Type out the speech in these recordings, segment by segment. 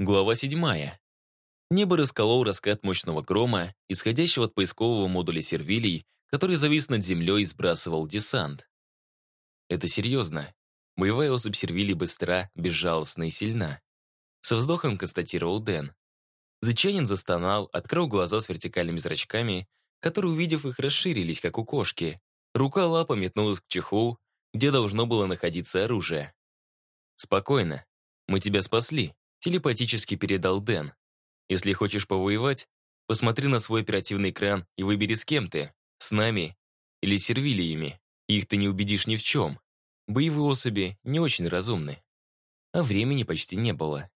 Глава седьмая. Небо расколол раскат мощного грома, исходящего от поискового модуля сервилий, который завис над землей и сбрасывал десант. Это серьезно. Боевая особь сервилий быстра, безжалостна и сильна. Со вздохом констатировал Дэн. Зычанин застонал, открыл глаза с вертикальными зрачками, которые, увидев их, расширились, как у кошки. Рука-лапа метнулась к чехлу, где должно было находиться оружие. «Спокойно. Мы тебя спасли», — телепатически передал Дэн. «Если хочешь повоевать, посмотри на свой оперативный экран и выбери, с кем ты. С нами или с сервилиями. Их ты не убедишь ни в чем. Боевые особи не очень разумны». А времени почти не было.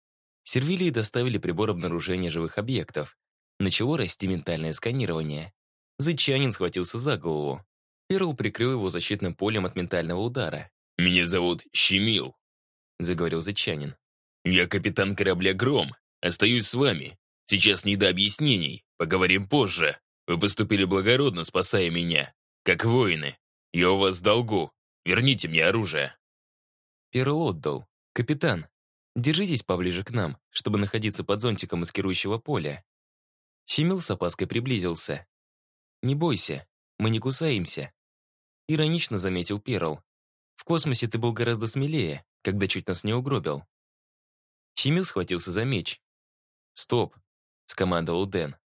Сервилии доставили прибор обнаружения живых объектов. Начало расти ментальное сканирование. Зычанин схватился за голову. Перл прикрыл его защитным полем от ментального удара. «Меня зовут Щемил», — заговорил Зычанин. «Я капитан корабля «Гром». Остаюсь с вами. Сейчас не до объяснений. Поговорим позже. Вы поступили благородно, спасая меня. Как воины. Я у вас долгу. Верните мне оружие». Перл отдал. «Капитан, держитесь поближе к нам, чтобы находиться под зонтиком маскирующего поля». Щемил с опаской приблизился. «Не бойся, мы не кусаемся», — иронично заметил Перл. «В космосе ты был гораздо смелее, когда чуть нас не угробил». Щемил схватился за меч. «Стоп», — скомандовал Дэн.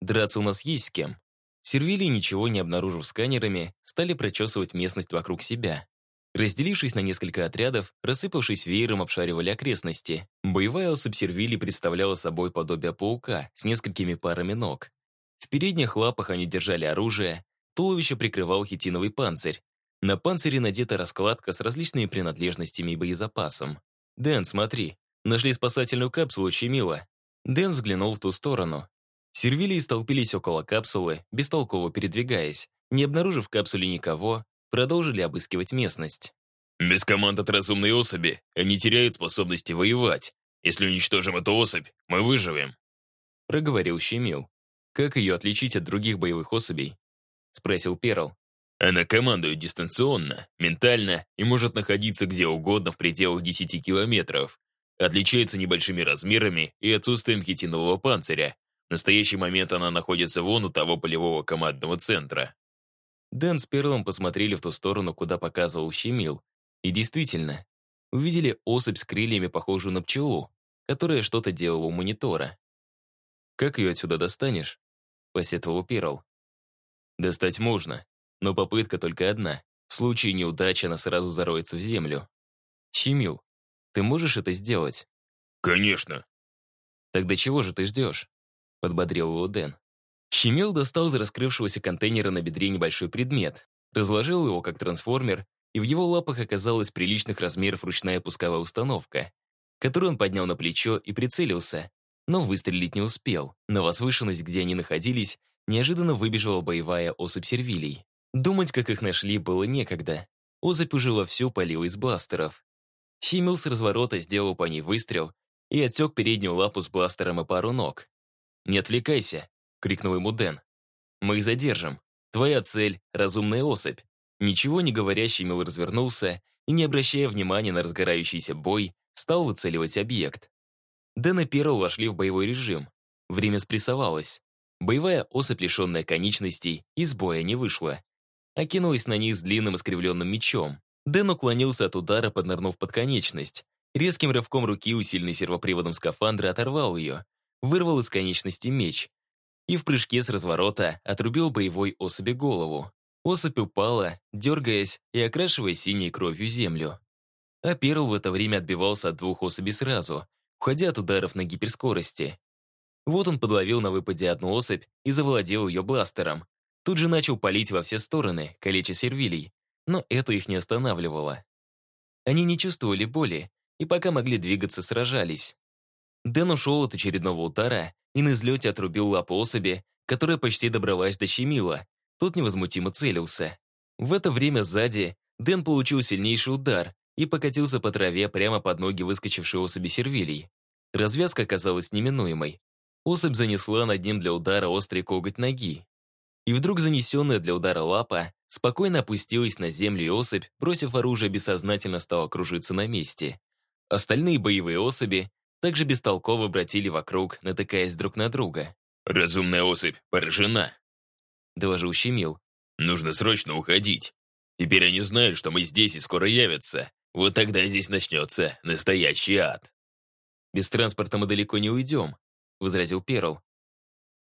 «Драться у нас есть с кем». Сервилии, ничего не обнаружив сканерами, стали прочесывать местность вокруг себя. Разделившись на несколько отрядов, рассыпавшись веером, обшаривали окрестности. Боевая особь Сервилии представляла собой подобие паука с несколькими парами ног. В передних лапах они держали оружие, туловище прикрывал хитиновый панцирь. На панцире надета раскладка с различными принадлежностями и боезапасом. «Дэн, смотри, нашли спасательную капсулу Чемила». Дэн взглянул в ту сторону. Сервилии столпились около капсулы, бестолково передвигаясь. Не обнаружив в капсуле никого, продолжили обыскивать местность. «Без команд от разумной особи они теряют способности воевать. Если уничтожим эту особь, мы выживем», — проговорил Щемил. «Как ее отличить от других боевых особей?» — спросил Перл. «Она командует дистанционно, ментально и может находиться где угодно в пределах 10 километров. Отличается небольшими размерами и отсутствием хитинового панциря. В настоящий момент она находится вон у того полевого командного центра». Дэн с Перлом посмотрели в ту сторону, куда показывал Щемил. И действительно, увидели особь с крыльями, похожую на пчелу, которая что-то делала у монитора. «Как ее отсюда достанешь?» посетовал Перл. Достать можно, но попытка только одна. В случае неудачи она сразу зароется в землю. Щемил, ты можешь это сделать? Конечно. Тогда чего же ты ждешь? Подбодрил его Дэн. Щемил достал из раскрывшегося контейнера на бедре небольшой предмет, разложил его как трансформер, и в его лапах оказалась приличных размеров ручная пусковая установка, которую он поднял на плечо и прицелился, но выстрелить не успел. На возвышенность, где они находились, неожиданно выбежала боевая особь сервилий. Думать, как их нашли, было некогда. Особь уже вовсю палила из бластеров. Щемил с разворота сделал по ней выстрел и отсек переднюю лапу с бластером и пару ног. «Не отвлекайся!» — крикнул ему Дэн. «Мы их задержим. Твоя цель — разумная особь». Ничего не говоря, Щемил развернулся и, не обращая внимания на разгорающийся бой, стал выцеливать объект. Дэн и Перл вошли в боевой режим. Время спрессовалось. Боевая особь, лишенная конечностей, из боя не вышла. Окинулась на них с длинным искривленным мечом. Дэн уклонился от удара, поднырнув под конечность. Резким рывком руки, усиленный сервоприводом скафандра, оторвал ее. Вырвал из конечности меч. И в прыжке с разворота отрубил боевой особи голову. Особь упала, дергаясь и окрашивая синей кровью землю. А Перл в это время отбивался от двух особей сразу, уходя от ударов на гиперскорости. Вот он подловил на выпаде одну особь и завладел ее бластером. Тут же начал палить во все стороны, калеча сервилий, но это их не останавливало. Они не чувствовали боли, и пока могли двигаться, сражались. Дэн ушел от очередного удара и на излете отрубил лапу особи, которая почти добралась до Щемила. Тот невозмутимо целился. В это время сзади Дэн получил сильнейший удар и покатился по траве прямо под ноги выскочившей особи сервилий. Развязка оказалась неминуемой. Особь занесла над ним для удара острый коготь ноги. И вдруг занесенная для удара лапа спокойно опустилась на землю, и особь, бросив оружие, бессознательно стала кружиться на месте. Остальные боевые особи также бестолково братили вокруг, натыкаясь друг на друга. «Разумная особь поражена», — доложил Щемил. «Нужно срочно уходить. Теперь они знают, что мы здесь и скоро явятся. Вот тогда здесь начнется настоящий ад». «Без транспорта мы далеко не уйдем», — возразил Перл.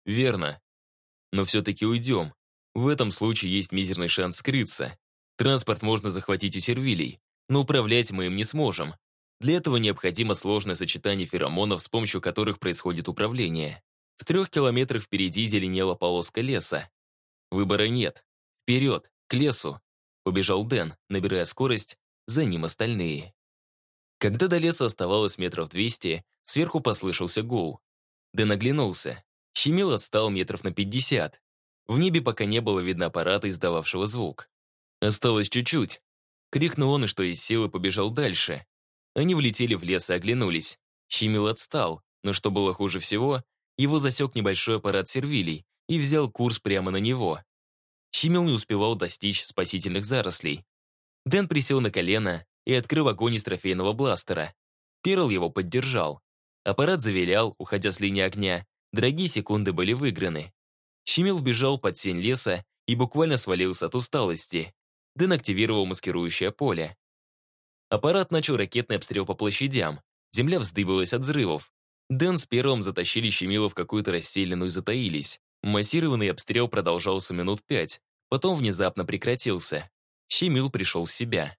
«Верно. Но все-таки уйдем. В этом случае есть мизерный шанс скрыться. Транспорт можно захватить у сервилей, но управлять мы им не сможем. Для этого необходимо сложное сочетание феромонов, с помощью которых происходит управление. В трех километрах впереди зеленела полоска леса. Выбора нет. Вперед, к лесу. Побежал Дэн, набирая скорость, за ним остальные. Когда до леса оставалось метров двести, сверху послышался гул. Дэн оглянулся. Щемил отстал метров на пятьдесят. В небе пока не было видно аппарата, издававшего звук. Осталось чуть-чуть. Крикнул он и что из силы побежал дальше. Они влетели в лес и оглянулись. Щемил отстал, но что было хуже всего, его засек небольшой аппарат сервилей и взял курс прямо на него. Щемил не успевал достичь спасительных зарослей. Дэн присел на колено и открыл огонь из трофейного бластера. Перл его поддержал. Аппарат завилял, уходя с линии огня. Дорогие секунды были выиграны. Щемил вбежал под сень леса и буквально свалился от усталости. Дэн активировал маскирующее поле. Аппарат начал ракетный обстрел по площадям. Земля вздыбилась от взрывов. Дэн с первым затащили Щемила в какую-то расселенную и затаились. Массированный обстрел продолжался минут пять, потом внезапно прекратился. Щемил пришел в себя.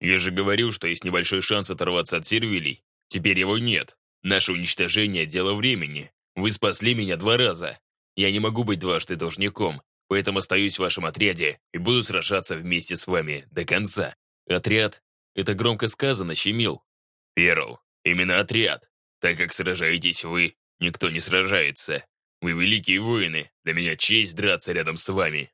«Я же говорил, что есть небольшой шанс оторваться от сервилей. Теперь его нет. Наше уничтожение — дело времени. Вы спасли меня два раза. Я не могу быть дважды должником поэтому остаюсь в вашем отряде и буду сражаться вместе с вами до конца. Отряд — это громко сказано, Щемил. Перл, именно отряд. Так как сражаетесь вы, никто не сражается. Вы великие воины, для меня честь драться рядом с вами.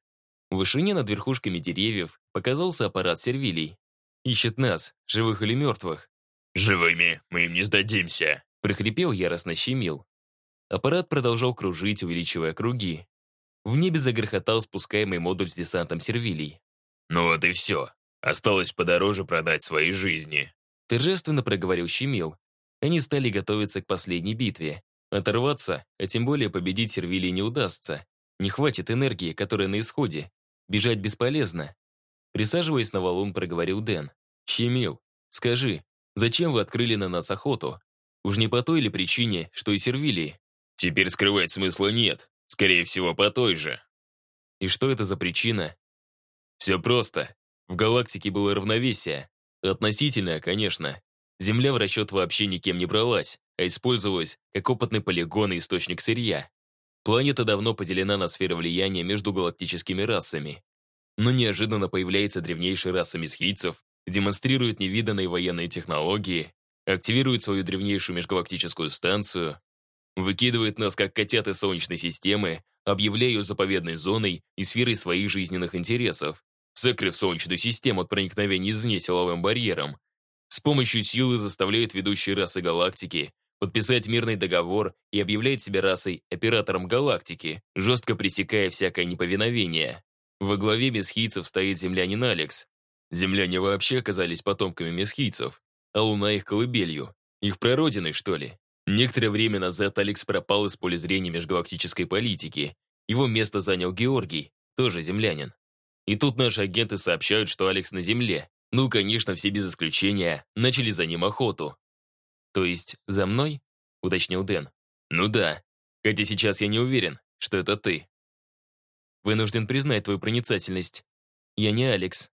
В вышине над верхушками деревьев показался аппарат сервилей. Ищет нас, живых или мертвых. «Живыми мы им не сдадимся», — прохрипел яростно Щемил. Аппарат продолжал кружить, увеличивая круги. В небе загрохотал спускаемый модуль с десантом сервилий. «Ну вот и все. Осталось подороже продать свои жизни», торжественно проговорил Щемил. Они стали готовиться к последней битве. Оторваться, а тем более победить сервилий не удастся. Не хватит энергии, которая на исходе. Бежать бесполезно. Присаживаясь на валун, проговорил Дэн. «Щемил, скажи, зачем вы открыли на нас охоту? Уж не по той ли причине, что и сервилии?» «Теперь скрывать смысла нет. Скорее всего, по той же. И что это за причина? Все просто. В галактике было равновесие. Относительное, конечно. Земля в расчет вообще никем не бралась, а использовалась как опытный полигон и источник сырья. Планета давно поделена на сферы влияния между галактическими расами. Но неожиданно появляется древнейшая раса месхийцев, демонстрирует невиданные военные технологии, активирует свою древнейшую межгалактическую станцию, Выкидывает нас, как котят из Солнечной системы, объявляя ее заповедной зоной и сферой своих жизненных интересов, закрыв Солнечную систему от проникновения извне силовым барьером. С помощью силы заставляет ведущие расы галактики подписать мирный договор и объявляет себя расой оператором галактики, жестко пресекая всякое неповиновение. Во главе месхийцев стоит землянин Алекс. Земляне вообще оказались потомками месхийцев, а Луна их колыбелью. Их прародиной, что ли? Некоторое время назад Алекс пропал из поля зрения межгалактической политики. Его место занял Георгий, тоже землянин. И тут наши агенты сообщают, что Алекс на Земле. Ну, конечно, все без исключения начали за ним охоту. «То есть за мной?» — уточнил Дэн. «Ну да. Хотя сейчас я не уверен, что это ты». «Вынужден признать твою проницательность. Я не Алекс».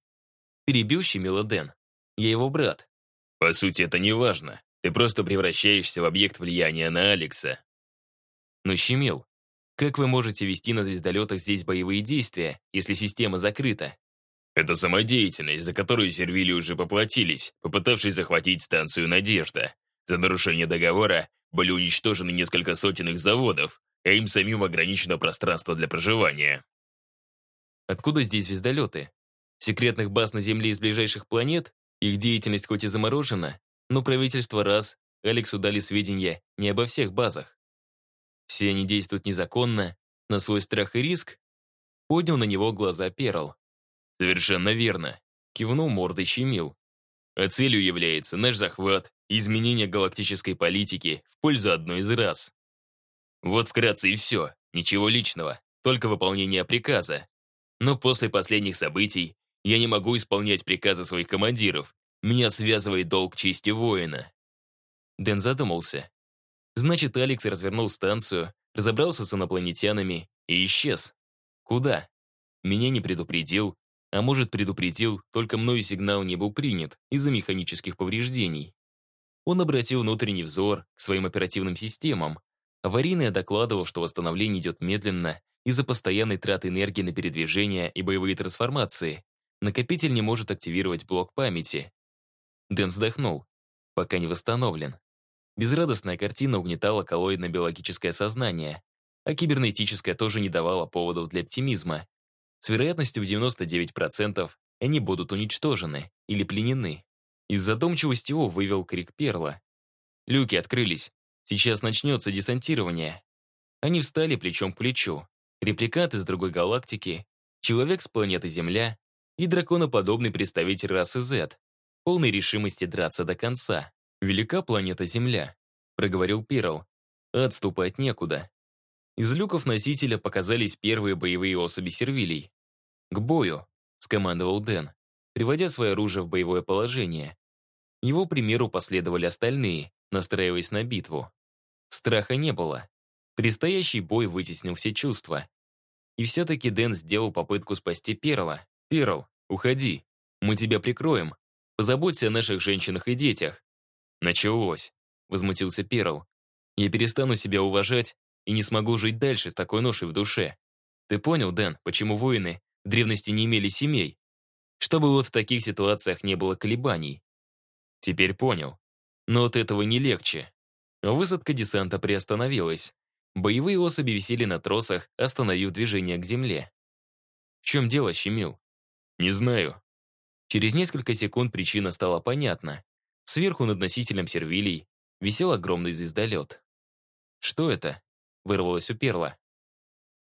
Перебил щемило Дэн. «Я его брат». «По сути, это не важно. Ты просто превращаешься в объект влияния на Алекса. Но, Щемил, как вы можете вести на звездолетах здесь боевые действия, если система закрыта? Это самодеятельность, за которую сервили уже поплатились, попытавшись захватить станцию «Надежда». За нарушение договора были уничтожены несколько сотен их заводов, а им самим ограничено пространство для проживания. Откуда здесь звездолеты? Секретных баз на Земле из ближайших планет? Их деятельность хоть и заморожена, но правительство раз, Алексу дали сведения не обо всех базах. Все они действуют незаконно, на свой страх и риск. Поднял на него глаза Перл. «Совершенно верно», — кивнул мордой щемил. а целью является наш захват изменение галактической политики в пользу одной из рас. Вот вкратце и все, ничего личного, только выполнение приказа. Но после последних событий я не могу исполнять приказы своих командиров. Меня связывает долг чести воина. Дэн задумался. Значит, Алекс развернул станцию, разобрался с инопланетянами и исчез. Куда? Меня не предупредил, а может, предупредил, только мною сигнал не был принят из-за механических повреждений. Он обратил внутренний взор к своим оперативным системам. Аварийный докладывал, что восстановление идет медленно из-за постоянной траты энергии на передвижение и боевые трансформации. Накопитель не может активировать блок памяти. Дэн вздохнул. Пока не восстановлен. Безрадостная картина угнетала коллоидно-биологическое сознание, а кибернетическое тоже не давало поводов для оптимизма. С вероятностью в 99% они будут уничтожены или пленены. Из задумчивости его вывел крик Перла. Люки открылись. Сейчас начнется десантирование. Они встали плечом к плечу. Репликант из другой галактики, человек с планеты Земля и драконоподобный представитель расы Z, полной решимости драться до конца. «Велика планета Земля», — проговорил Перл. «Отступать некуда». Из люков носителя показались первые боевые особи сервилей. «К бою!» — скомандовал Дэн, приводя свое оружие в боевое положение. Его примеру последовали остальные, настраиваясь на битву. Страха не было. Предстоящий бой вытеснил все чувства. И все-таки Дэн сделал попытку спасти Перла. «Перл, уходи. Мы тебя прикроем. Позаботься о наших женщинах и детях». «Началось», — возмутился Перл. «Я перестану себя уважать и не смогу жить дальше с такой ношей в душе. Ты понял, Дэн, почему воины в древности не имели семей? Чтобы вот в таких ситуациях не было колебаний. Теперь понял. Но от этого не легче. Высадка десанта приостановилась. Боевые особи висели на тросах, остановив движение к земле. В чем дело, Щемил? Не знаю. Через несколько секунд причина стала понятна. Сверху над носителем сервилий висел огромный звездолет. Что это? вырвалось у Перла.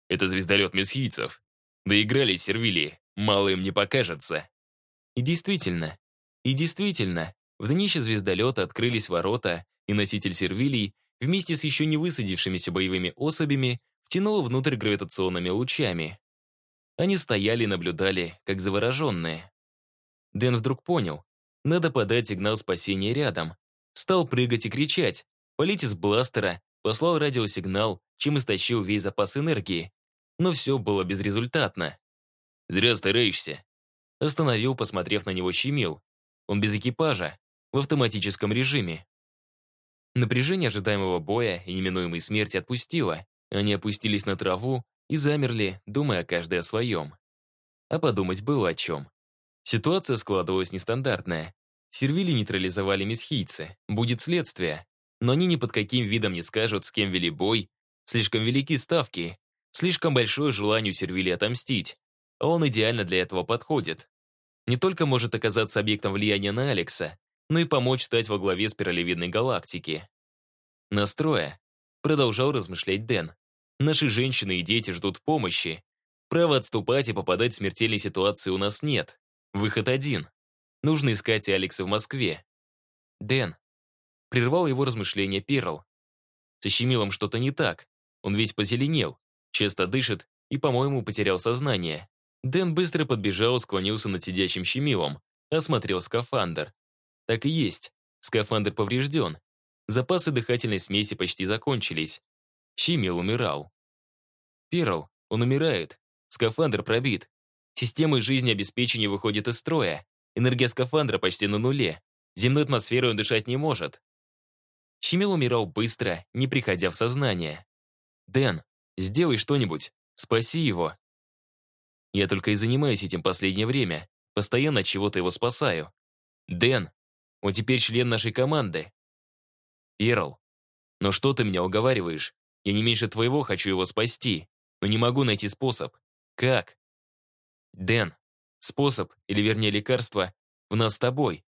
«Это звездолет месхийцев. Доигрались сервилии, мало им не покажется». И действительно, и действительно, в днище звездолета открылись ворота, и носитель сервилий вместе с еще не высадившимися боевыми особями втянуло внутрь гравитационными лучами. Они стояли и наблюдали, как завороженные. Дэн вдруг понял, надо подать сигнал спасения рядом. Стал прыгать и кричать, полить из бластера, послал радиосигнал, чем истощил весь запас энергии. Но все было безрезультатно. «Зря стараешься», — остановил, посмотрев на него Щемил. Он без экипажа, в автоматическом режиме. Напряжение ожидаемого боя и неминуемой смерти отпустило. Они опустились на траву и замерли, думая каждый о своем. А подумать было о чем. Ситуация складывалась нестандартная. Сервили нейтрализовали месхийцы. Будет следствие. Но они ни под каким видом не скажут, с кем вели бой. Слишком велики ставки. Слишком большое желание у Сервили отомстить. А он идеально для этого подходит. Не только может оказаться объектом влияния на Алекса, но и помочь стать во главе спиралевидной галактики. Настроя. Продолжал размышлять Дэн. Наши женщины и дети ждут помощи. Права отступать и попадать в смертельные ситуации у нас нет. Выход один. Нужно искать Алекса в Москве. Дэн, Прервал его размышления Перл. Со Щемилом что-то не так. Он весь позеленел, часто дышит и, по-моему, потерял сознание. Дэн быстро подбежал, склонился над сидящим Щемилом, осмотрел скафандр. Так и есть. Скафандр поврежден. Запасы дыхательной смеси почти закончились. Щемил умирал. Перл, он умирает. Скафандр пробит. Система жизнеобеспечения выходит из строя. Энергия скафандра почти на нуле. Земной атмосферой он дышать не может. Щемил умирал быстро, не приходя в сознание. «Дэн, сделай что-нибудь, спаси его». Я только и занимаюсь этим последнее время, постоянно от чего-то его спасаю. Дэн, он теперь член нашей команды. Перл, но что ты меня уговариваешь? Я не меньше твоего хочу его спасти, но не могу найти способ. Как? Дэн, способ, или вернее лекарство, в нас с тобой.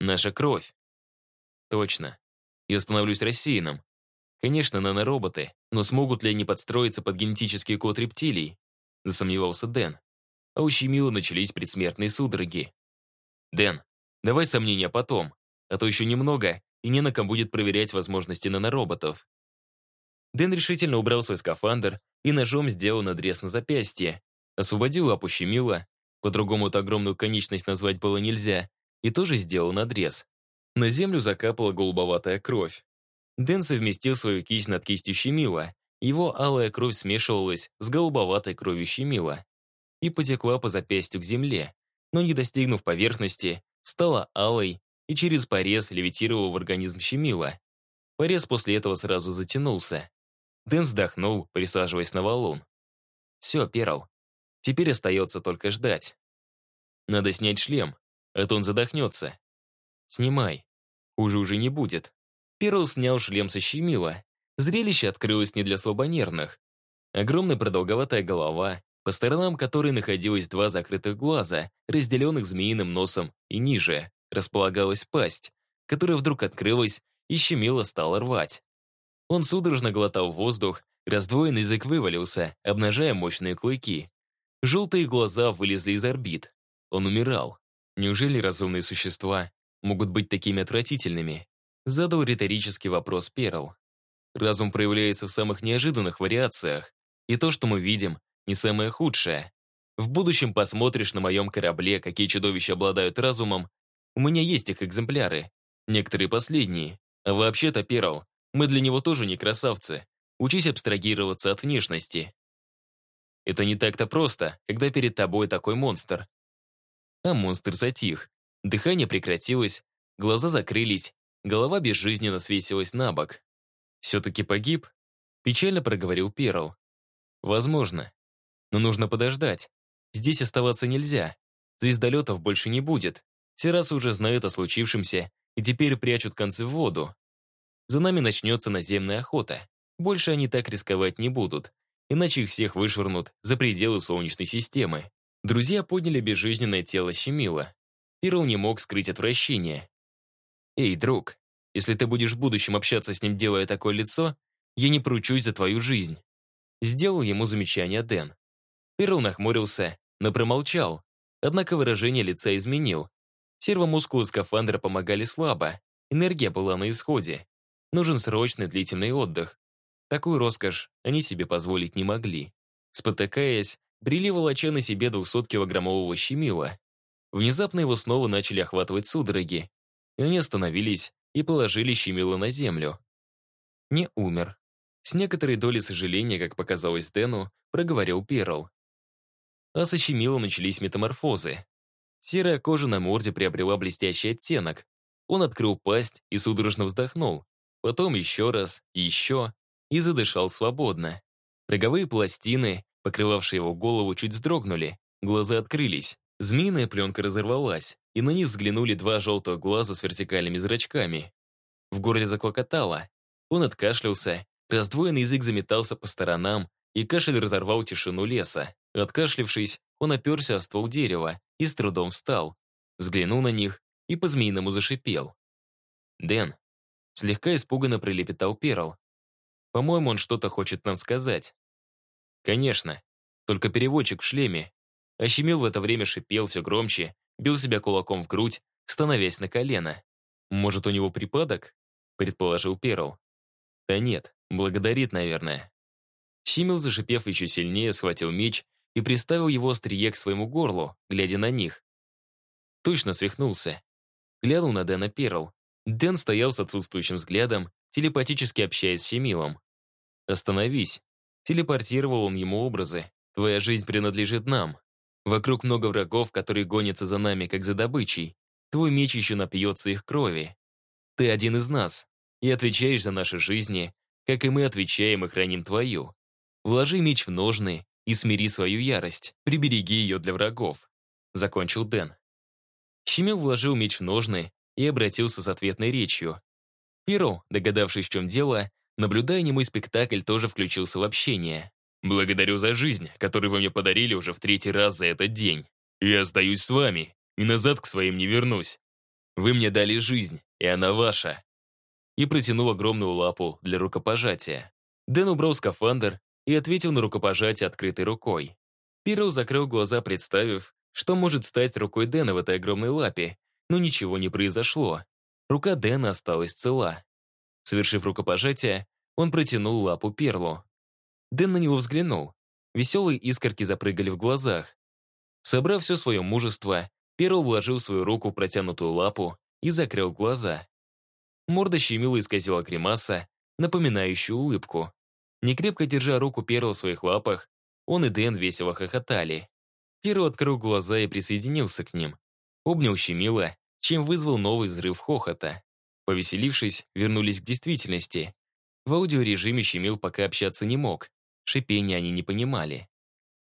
Наша кровь. Точно я становлюсь рассеянным. Конечно, нанороботы, но смогут ли они подстроиться под генетический код рептилий? Засомневался Дэн. А у Щемила начались предсмертные судороги. Дэн, Давай сомнения потом, а то еще немного, и не на ком будет проверять возможности нанороботов. Дэн решительно убрал свой скафандр и ножом сделал надрез на запястье, освободил лапу щемила, по-другому-то огромную конечность назвать было нельзя, и тоже сделал надрез. На землю закапала голубоватая кровь. Дэн совместил свою кисть над кистью щемила, его алая кровь смешивалась с голубоватой кровью щемила и потекла по запястью к земле, но не достигнув поверхности, стала алой и через порез левитировала в организм щемила. Порез после этого сразу затянулся. Дэн вздохнул, присаживаясь на валун. «Все, Перл. Теперь остается только ждать. Надо снять шлем, а то он задохнется. Снимай. Хуже уже не будет». Перл снял шлем со щемила. Зрелище открылось не для слабонервных. Огромная продолговатая голова, по сторонам которой находилось два закрытых глаза, разделенных змеиным носом, и ниже располагалась пасть, которая вдруг открылась и щемило стала рвать. Он судорожно глотал воздух, раздвоенный язык вывалился, обнажая мощные клыки. Желтые глаза вылезли из орбит. Он умирал. Неужели разумные существа могут быть такими отвратительными? Задал риторический вопрос Перл. Разум проявляется в самых неожиданных вариациях, и то, что мы видим, не самое худшее. В будущем посмотришь на моем корабле, какие чудовища обладают разумом. У меня есть их экземпляры. Некоторые последние. А вообще-то, Перл, мы для него тоже не красавцы. Учись абстрагироваться от внешности. Это не так-то просто, когда перед тобой такой монстр. А монстр затих. Дыхание прекратилось, глаза закрылись, голова безжизненно свесилась на бок. «Все-таки погиб?» Печально проговорил Перл. «Возможно. Но нужно подождать. Здесь оставаться нельзя. Звездолетов больше не будет. Все раз уже знают о случившемся и теперь прячут концы в воду. За нами начнется наземная охота. Больше они так рисковать не будут, иначе их всех вышвырнут за пределы Солнечной системы. Друзья подняли безжизненное тело Щемила. Перл не мог скрыть отвращение. «Эй, друг, если ты будешь в будущем общаться с ним, делая такое лицо, я не поручусь за твою жизнь». Сделал ему замечание Дэн. Перл нахмурился, но промолчал. Однако выражение лица изменил. Сервомускулы скафандра помогали слабо, энергия была на исходе. Нужен срочный длительный отдых. Такую роскошь они себе позволить не могли. Спотыкаясь, брели волоча на себе 200-килограммового щемила. Внезапно его снова начали охватывать судороги. И они остановились и положили щемило на землю. Не умер. С некоторой долей сожаления, как показалось Дэну, проговорил Перл. А со щемилом начались метаморфозы. Серая кожа на морде приобрела блестящий оттенок. Он открыл пасть и судорожно вздохнул. Потом еще раз, еще, и задышал свободно. Роговые пластины, покрывавшие его голову, чуть вздрогнули, глаза открылись. Змеиная пленка разорвалась, и на них взглянули два желтых глаза с вертикальными зрачками. В горле заклокотало. Он откашлялся, раздвоенный язык заметался по сторонам, и кашель разорвал тишину леса. Откашлившись, он оперся о ствол дерева и с трудом встал. Взглянул на них и по-змеиному зашипел. «Дэн», — слегка испуганно прилепетал Перл. «По-моему, он что-то хочет нам сказать». «Конечно, только переводчик в шлеме». Ощемил в это время шипел все громче, бил себя кулаком в грудь, становясь на колено. «Может, у него припадок?» — предположил Перл. «Да нет, благодарит, наверное». Щимил, зашипев еще сильнее, схватил меч и приставил его острие к своему горлу, глядя на них. Точно свихнулся. Глянул на Дэна Перл. Дэн стоял с отсутствующим взглядом, телепатически общаясь с Щемилом. «Остановись». Телепортировал он ему образы. «Твоя жизнь принадлежит нам. Вокруг много врагов, которые гонятся за нами, как за добычей. Твой меч еще напьется их крови. Ты один из нас и отвечаешь за наши жизни, как и мы отвечаем и храним твою. Вложи меч в ножны и смири свою ярость. Прибереги ее для врагов. Закончил Дэн. Щемил вложил меч в ножны и обратился с ответной речью. Перо, догадавшись, в чем дело, наблюдая немой спектакль, тоже включился в общение. Благодарю за жизнь, которую вы мне подарили уже в третий раз за этот день. Я остаюсь с вами и назад к своим не вернусь. Вы мне дали жизнь, и она ваша. И протянул огромную лапу для рукопожатия. Дэн убрал скафандр и ответил на рукопожатие открытой рукой. Пирл закрыл глаза, представив, что может стать рукой Дэна в этой огромной лапе, но ничего не произошло. Рука Дэна осталась цела. Совершив рукопожатие, он протянул лапу Перлу. Дэн на него взглянул. Веселые искорки запрыгали в глазах. Собрав все свое мужество, Перл вложил свою руку в протянутую лапу и закрыл глаза. Морда щемила исказила гримаса, напоминающую улыбку. Некрепко держа руку Перла в своих лапах, он и Дэн весело хохотали. Перл открыл глаза и присоединился к ним. Обнял щемила, чем вызвал новый взрыв хохота. Повеселившись, вернулись к действительности. В аудиорежиме Щемил пока общаться не мог. Шипения они не понимали.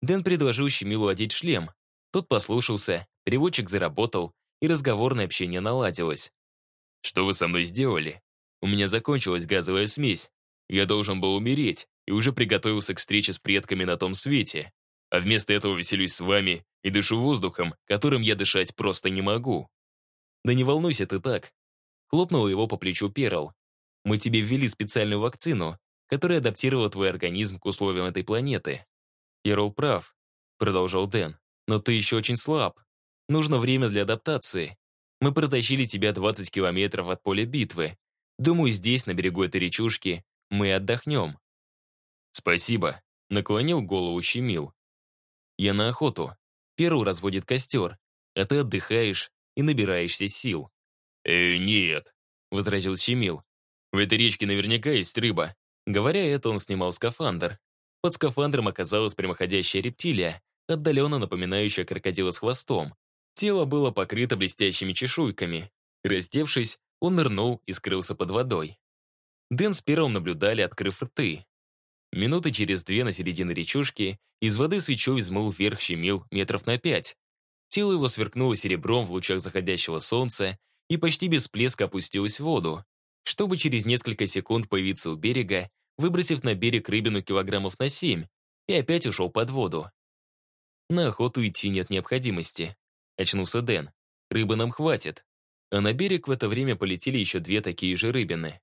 Дэн предложил Щемилу одеть шлем. Тот послушался, переводчик заработал, и разговорное общение наладилось. «Что вы со мной сделали? У меня закончилась газовая смесь. Я должен был умереть и уже приготовился к встрече с предками на том свете. А вместо этого веселюсь с вами и дышу воздухом, которым я дышать просто не могу». «Да не волнуйся ты так», — хлопнул его по плечу Перл. Мы тебе ввели специальную вакцину, которая адаптировала твой организм к условиям этой планеты. Ерол прав, продолжал Дэн, но ты еще очень слаб. Нужно время для адаптации. Мы протащили тебя 20 километров от поля битвы. Думаю, здесь, на берегу этой речушки, мы отдохнем. Спасибо, наклонил голову Щемил. Я на охоту. Перл разводит костер, а ты отдыхаешь и набираешься сил. «Э, нет», — возразил Щемил. В этой речке наверняка есть рыба. Говоря это, он снимал скафандр. Под скафандром оказалась прямоходящая рептилия, отдаленно напоминающая крокодила с хвостом. Тело было покрыто блестящими чешуйками. Раздевшись, он нырнул и скрылся под водой. Дэн с первым наблюдали, открыв рты. Минуты через две на середине речушки из воды свечой взмыл вверх щемил метров на пять. Тело его сверкнуло серебром в лучах заходящего солнца и почти без плеска опустилось в воду чтобы через несколько секунд появиться у берега, выбросив на берег рыбину килограммов на семь, и опять ушел под воду. На охоту идти нет необходимости. Очнулся Дэн. Рыбы нам хватит. А на берег в это время полетели еще две такие же рыбины.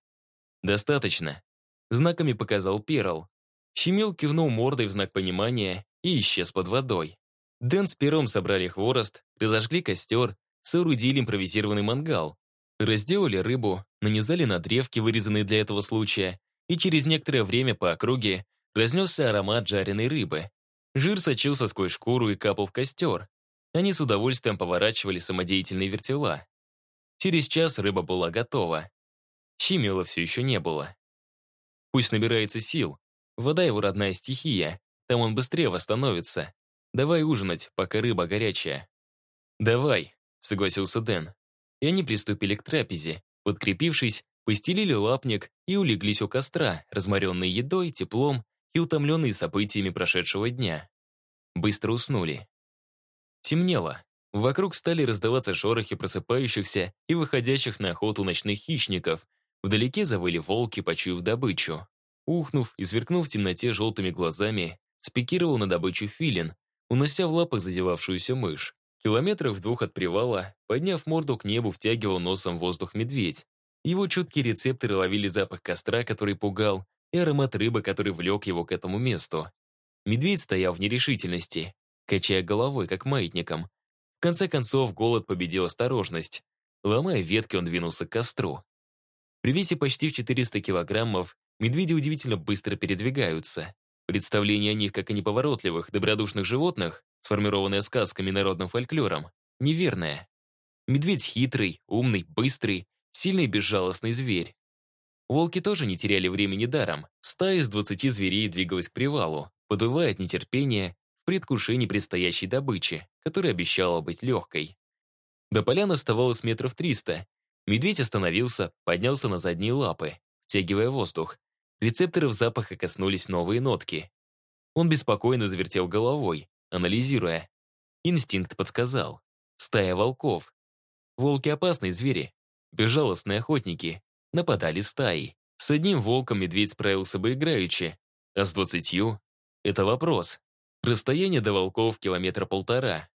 Достаточно. Знаками показал Перл. Щемил кивнул мордой в знак понимания и исчез под водой. Дэн с Пером собрали хворост, разожгли костер, соорудили импровизированный мангал, Разделали рыбу, нанизали на древки, вырезанные для этого случая, и через некоторое время по округе разнесся аромат жареной рыбы. Жир сочился сквозь шкуру и капал в костер. Они с удовольствием поворачивали самодеятельные вертела. Через час рыба была готова. Щемела все еще не было. Пусть набирается сил. Вода его родная стихия, там он быстрее восстановится. Давай ужинать, пока рыба горячая. «Давай», — согласился Дэн и они приступили к трапезе. Подкрепившись, постелили лапник и улеглись у костра, разморенные едой, теплом и утомленные событиями прошедшего дня. Быстро уснули. Темнело. Вокруг стали раздаваться шорохи просыпающихся и выходящих на охоту ночных хищников. Вдалеке завыли волки, почуяв добычу. Ухнув и сверкнув в темноте желтыми глазами, спикировал на добычу филин, унося в лапах задевавшуюся мышь. Километров двух от привала, подняв морду к небу, втягивал носом воздух медведь. Его чуткие рецепторы ловили запах костра, который пугал, и аромат рыбы, который влек его к этому месту. Медведь стоял в нерешительности, качая головой, как маятником. В конце концов, голод победил осторожность. Ломая ветки, он двинулся к костру. При весе почти в 400 килограммов медведи удивительно быстро передвигаются. Представление о них как о неповоротливых, добродушных животных сформированная сказками и народным фольклором, неверная. Медведь хитрый, умный, быстрый, сильный безжалостный зверь. Волки тоже не теряли времени даром. Стая из двадцати зверей двигалась к привалу, подвывая от нетерпения в предвкушении предстоящей добычи, которая обещала быть легкой. До полян оставалось метров триста. Медведь остановился, поднялся на задние лапы, втягивая воздух. Рецепторов запаха коснулись новые нотки. Он беспокойно завертел головой, анализируя. Инстинкт подсказал. Стая волков. Волки — опасные звери. Безжалостные охотники. Нападали стаи. С одним волком медведь справился бы играючи, а с двадцатью — это вопрос. Расстояние до волков километра полтора.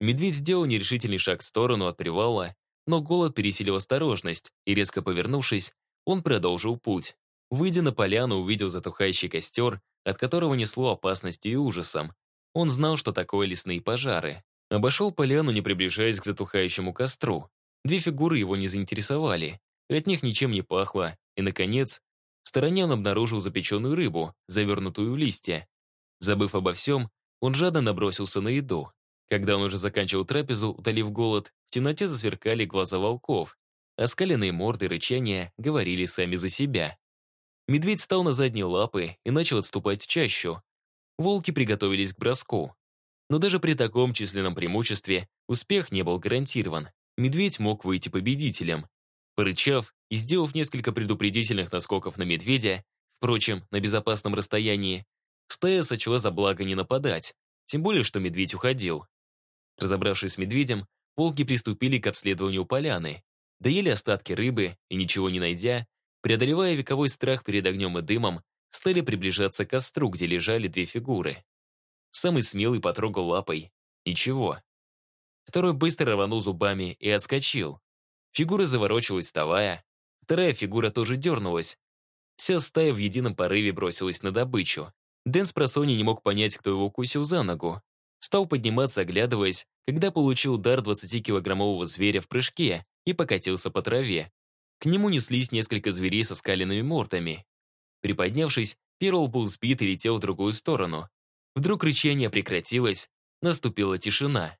Медведь сделал нерешительный шаг в сторону от привала, но голод пересилил осторожность, и, резко повернувшись, он продолжил путь. Выйдя на поляну, увидел затухающий костер, от которого несло опасностью и ужасом. Он знал, что такое лесные пожары. Обошел поляну, не приближаясь к затухающему костру. Две фигуры его не заинтересовали, от них ничем не пахло, и, наконец, в стороне он обнаружил запеченную рыбу, завернутую в листья. Забыв обо всем, он жадно набросился на еду. Когда он уже заканчивал трапезу, утолив голод, в темноте засверкали глаза волков. Оскаленные морды рычания говорили сами за себя. Медведь стал на задние лапы и начал отступать в чащу. Волки приготовились к броску. Но даже при таком численном преимуществе успех не был гарантирован. Медведь мог выйти победителем. Порычав и сделав несколько предупредительных наскоков на медведя, впрочем, на безопасном расстоянии, стая сочла за благо не нападать, тем более, что медведь уходил. Разобравшись с медведем, волки приступили к обследованию поляны, доели остатки рыбы и, ничего не найдя, преодолевая вековой страх перед огнем и дымом, стали приближаться к костру, где лежали две фигуры. Самый смелый потрогал лапой. Ничего. Второй быстро рванул зубами и отскочил. Фигура заворочилась, вставая. Вторая фигура тоже дернулась. Вся стая в едином порыве бросилась на добычу. Дэн с просони не мог понять, кто его укусил за ногу. Стал подниматься, оглядываясь, когда получил удар 20-килограммового зверя в прыжке и покатился по траве. К нему неслись несколько зверей со скаленными мордами. Приподнявшись, Перл был сбит и летел в другую сторону. Вдруг рычание прекратилось, наступила тишина.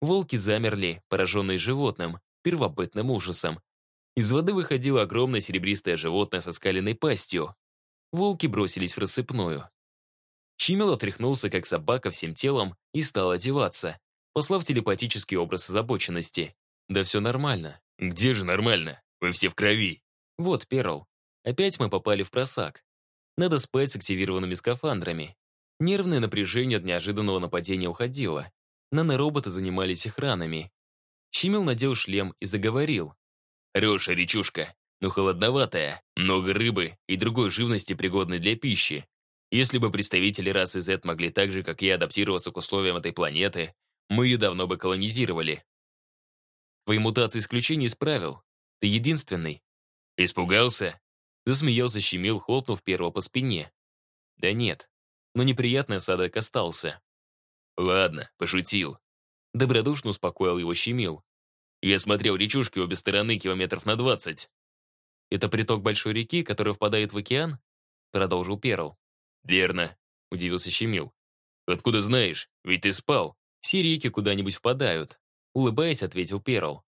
Волки замерли, пораженные животным, первобытным ужасом. Из воды выходило огромное серебристое животное со скаленной пастью. Волки бросились в рассыпную. Щемел отряхнулся, как собака, всем телом и стал одеваться, послав телепатический образ озабоченности. «Да все нормально». «Где же нормально? Вы все в крови». «Вот, Перл. Опять мы попали в просак. Надо спать с активированными скафандрами. Нервное напряжение от неожиданного нападения уходило. Нанороботы занимались их ранами. Щемил надел шлем и заговорил. «Хорошая речушка, но холодноватая, много рыбы и другой живности, пригодной для пищи. Если бы представители расы Z могли так же, как я, адаптироваться к условиям этой планеты, мы ее давно бы колонизировали. Твои мутации исключение исправил. Ты единственный. Испугался? Засмеялся Щемил, хлопнув первого по спине. Да нет, но неприятный осадок остался. Ладно, пошутил. Добродушно успокоил его Щемил. Я смотрел речушки обе стороны километров на двадцать. Это приток большой реки, которая впадает в океан? Продолжил Перл. «Верно», — удивился Щемил. «Откуда знаешь? Ведь ты спал. Все реки куда-нибудь впадают», — улыбаясь, ответил Перл.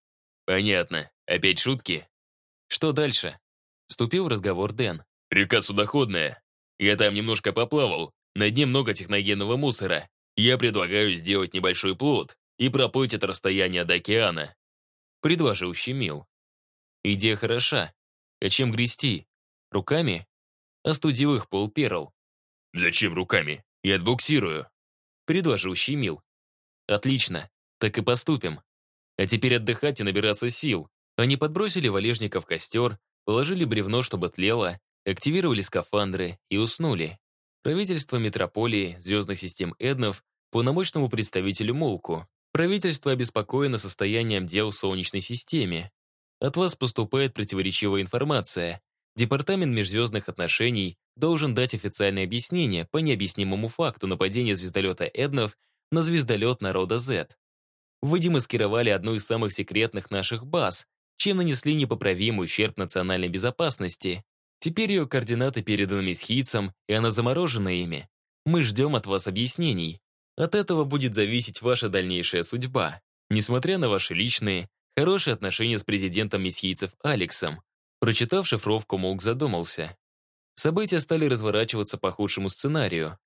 «Понятно. Опять шутки?» «Что дальше?» Вступил в разговор Дэн. «Река судоходная. Я там немножко поплавал. На дне много техногенного мусора. Я предлагаю сделать небольшой плот и проплыть это расстояние до океана», — предложил Щемил. «Идея хороша. А чем грести? Руками?» Остудил их Пол Перл. «Зачем руками? Я отбуксирую», — предложил Щемил. «Отлично, так и поступим. А теперь отдыхать и набираться сил». Они подбросили валежника в костер, положили бревно, чтобы тлело, активировали скафандры и уснули. Правительство метрополии звездных систем Эднов по намощному представителю Молку. Правительство обеспокоено состоянием дел в Солнечной системе. От вас поступает противоречивая информация. Департамент межзвездных отношений должен дать официальное объяснение по необъяснимому факту нападения звездолета Эднов на звездолет народа Z. Вы демаскировали одну из самых секретных наших баз, чем нанесли непоправимый ущерб национальной безопасности. Теперь ее координаты переданы месхийцам, и она заморожена ими. Мы ждем от вас объяснений. От этого будет зависеть ваша дальнейшая судьба. Несмотря на ваши личные, хорошие отношения с президентом месхийцев Алексом. Прочитав шифровку, Мук задумался. События стали разворачиваться по худшему сценарию.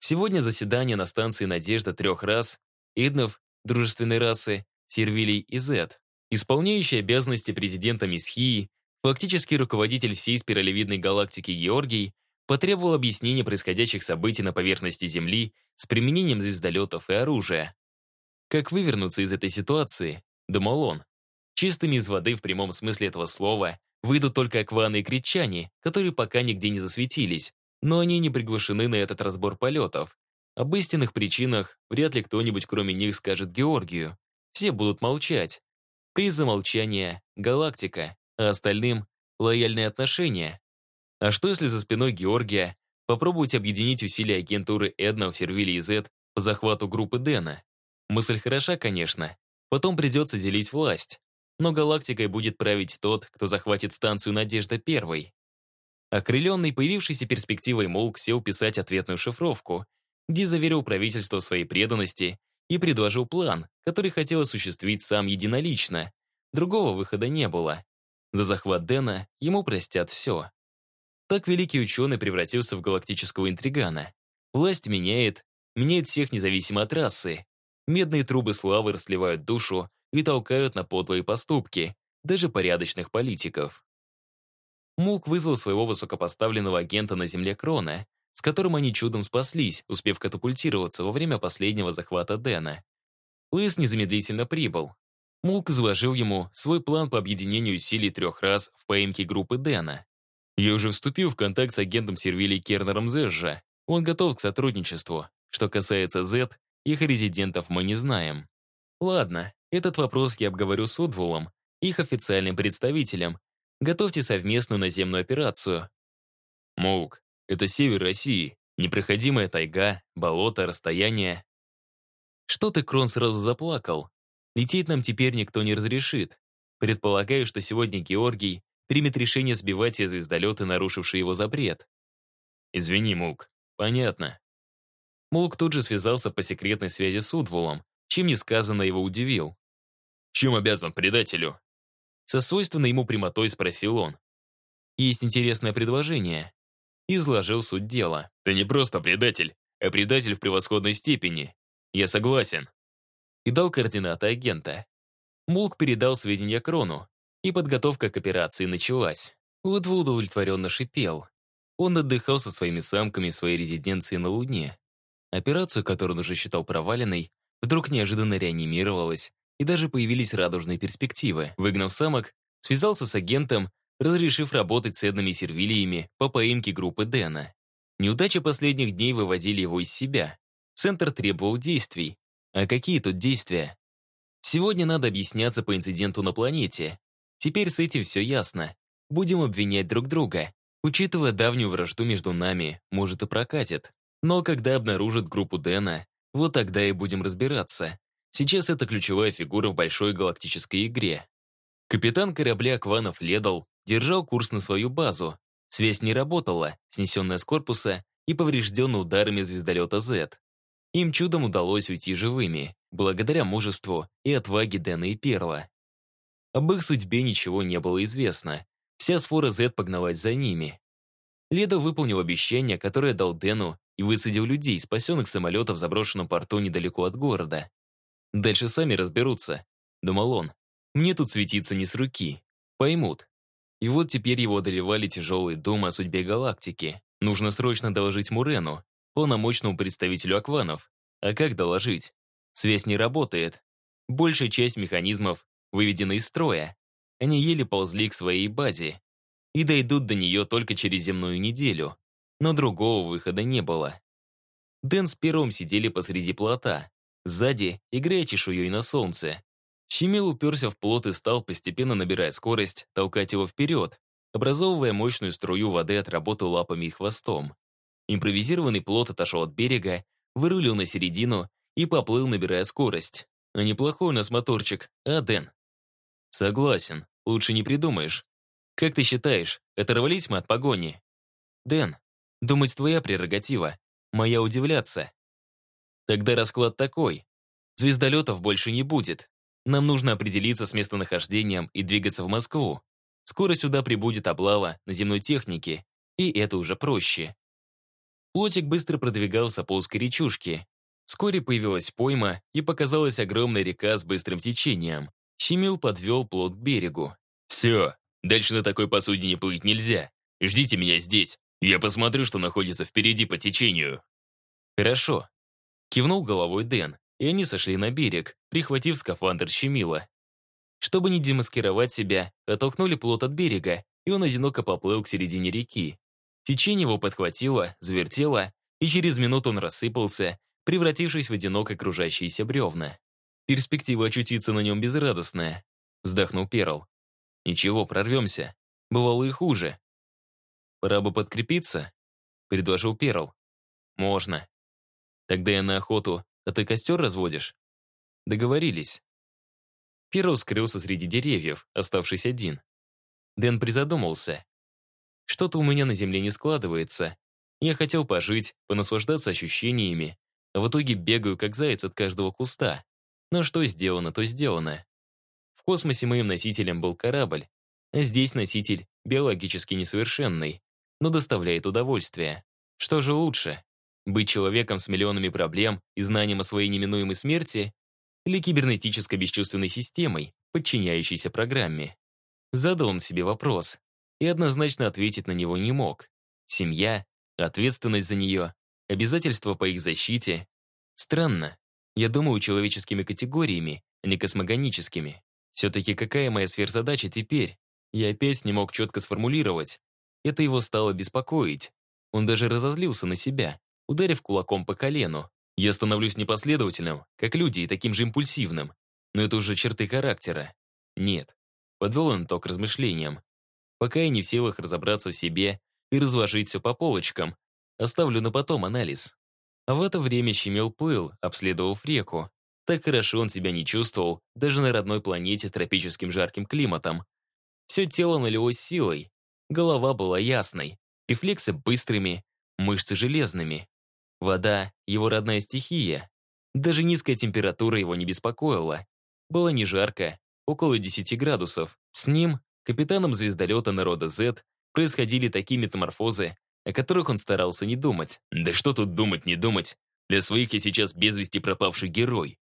Сегодня заседание на станции «Надежда» трех раз, Иднов, дружественной расы, Сервилий и Зет, исполняющий обязанности президента Месхии, фактически руководитель всей спиралевидной галактики Георгий, потребовал объяснения происходящих событий на поверхности Земли с применением звездолетов и оружия. Как вывернуться из этой ситуации, думал он. Чистыми из воды в прямом смысле этого слова Выйдут только акваны и кричане, которые пока нигде не засветились, но они не приглашены на этот разбор полетов. Об истинных причинах вряд ли кто-нибудь кроме них скажет Георгию. Все будут молчать. Приз за молчание — галактика, а остальным — лояльные отношения. А что если за спиной Георгия попробовать объединить усилия агентуры Эдна в Сервиле и Зет по захвату группы Дэна? Мысль хороша, конечно. Потом придется делить власть. но галактикой будет править тот, кто захватит станцию «Надежда» первой. Окрыленный появившейся перспективой Молк сел писать ответную шифровку, где заверил правительство своей преданности и предложил план, который хотел осуществить сам единолично. Другого выхода не было. За захват Дэна ему простят все. Так великий ученый превратился в галактического интригана. Власть меняет, меняет всех независимо от расы. Медные трубы славы расливают душу и толкают на подлые поступки, даже порядочных политиков. Мулк вызвал своего высокопоставленного агента на земле Крона, с которым они чудом спаслись, успев катапультироваться во время последнего захвата Дэна. Лыс незамедлительно прибыл. Мулк изложил ему свой план по объединению усилий трех раз в поимке группы Дэна. Я уже вступил в контакт с агентом Сервилей Кернером Зэжжа. Он готов к сотрудничеству. Что касается Z, их резидентов мы не знаем. Ладно, этот вопрос я обговорю с Удвулом, их официальным представителем. Готовьте совместную наземную операцию. Мулк, это север России, непроходимая тайга, болото, расстояние. Что ты, Крон, сразу заплакал? Лететь нам теперь никто не разрешит. Предполагаю, что сегодня Георгий примет решение сбивать все звездолеты, нарушившие его запрет. Извини, Мук. Понятно. Мук тут же связался по секретной связи с Удвулом, чем несказанно его удивил. Чем обязан предателю? Со свойственной ему прямотой спросил он. Есть интересное предложение изложил суть дела. «Ты не просто предатель, а предатель в превосходной степени. Я согласен». И дал координаты агента. Мулк передал сведения Крону, и подготовка к операции началась. Удву удовлетворенно шипел. Он отдыхал со своими самками в своей резиденции на Луне. Операцию, которую он уже считал проваленной, вдруг неожиданно реанимировалась, и даже появились радужные перспективы. Выгнав самок, связался с агентом разрешив работать с ценными сервилиями по поимке группы Дэна. Неудачи последних дней выводили его из себя. Центр требовал действий. А какие тут действия? Сегодня надо объясняться по инциденту на планете. Теперь с этим все ясно. Будем обвинять друг друга. Учитывая давнюю вражду между нами, может и прокатит. Но когда обнаружат группу Дэна, вот тогда и будем разбираться. Сейчас это ключевая фигура в большой галактической игре. Капитан корабля Акванов Ледал держал курс на свою базу. Связь не работала, снесенная с корпуса и поврежденная ударами звездолета Z. Им чудом удалось уйти живыми, благодаря мужеству и отваге Дэна и Перла. Об их судьбе ничего не было известно. Вся сфора Z погналась за ними. Леда выполнил обещание, которое дал Дэну, и высадил людей, спасенных самолета в заброшенном порту недалеко от города. Дальше сами разберутся, думал он. Мне тут светиться не с руки. Поймут. И вот теперь его одолевали тяжелые думы о судьбе галактики. Нужно срочно доложить Мурену, полномочному представителю Акванов. А как доложить? Связь не работает. Большая часть механизмов выведена из строя. Они еле ползли к своей базе. И дойдут до нее только через земную неделю. Но другого выхода не было. Дэн с первым сидели посреди плота. Сзади, играя чешуей на солнце. Щемил уперся в плот и стал, постепенно набирая скорость, толкать его вперед, образовывая мощную струю воды от работы лапами и хвостом. Импровизированный плот отошел от берега, вырулил на середину и поплыл, набирая скорость. А неплохой у нас моторчик, а, Дэн? Согласен, лучше не придумаешь. Как ты считаешь, оторвались мы от погони? Дэн, думать твоя прерогатива, моя удивляться. Тогда расклад такой. Звездолетов больше не будет, нам нужно определиться с местонахождением и двигаться в Москву. Скоро сюда прибудет облава на земной технике, и это уже проще. Плотик быстро продвигался по узкой речушке. Вскоре появилась пойма, и показалась огромная река с быстрым течением. Щемил подвел плот к берегу. «Все, дальше на такой посудине плыть нельзя. Ждите меня здесь. Я посмотрю, что находится впереди по течению». «Хорошо», — кивнул головой Дэн и они сошли на берег, прихватив скафандр Щемила. Чтобы не демаскировать себя, оттолкнули плот от берега, и он одиноко поплыл к середине реки. Течение его подхватило, завертело, и через минуту он рассыпался, превратившись в одиноко кружащиеся бревна. Перспектива очутиться на нем безрадостная, вздохнул Перл. Ничего, прорвемся. Бывало и хуже. Пора бы подкрепиться, предложил Перл. Можно. Тогда я на охоту а ты костер разводишь? Договорились. Перо скрылся среди деревьев, оставшись один. Дэн призадумался. Что-то у меня на земле не складывается. Я хотел пожить, понаслаждаться ощущениями, а в итоге бегаю, как заяц от каждого куста. Но что сделано, то сделано. В космосе моим носителем был корабль, а здесь носитель биологически несовершенный, но доставляет удовольствие. Что же лучше? Быть человеком с миллионами проблем и знанием о своей неминуемой смерти или кибернетической бесчувственной системой, подчиняющейся программе? Задал он себе вопрос и однозначно ответить на него не мог. Семья, ответственность за нее, обязательства по их защите. Странно. Я думаю человеческими категориями, а не космогоническими. Все-таки какая моя сверхзадача теперь? Я опять не мог четко сформулировать. Это его стало беспокоить. Он даже разозлился на себя, ударив кулаком по колену. Я становлюсь непоследовательным, как люди, и таким же импульсивным. Но это уже черты характера. Нет. Подвел он итог размышлениям. Пока я не в силах разобраться в себе и разложить все по полочкам, оставлю на потом анализ. А в это время Щемел плыл, обследовав реку. Так хорошо он себя не чувствовал, даже на родной планете с тропическим жарким климатом. Все тело налилось силой, голова была ясной, рефлексы быстрыми, мышцы железными. Вода — его родная стихия. Даже низкая температура его не беспокоила. Было не жарко, около 10 градусов. С ним, капитаном звездолета народа Z, происходили такие метаморфозы, о которых он старался не думать. Да что тут думать, не думать. Для своих я сейчас без вести пропавший герой.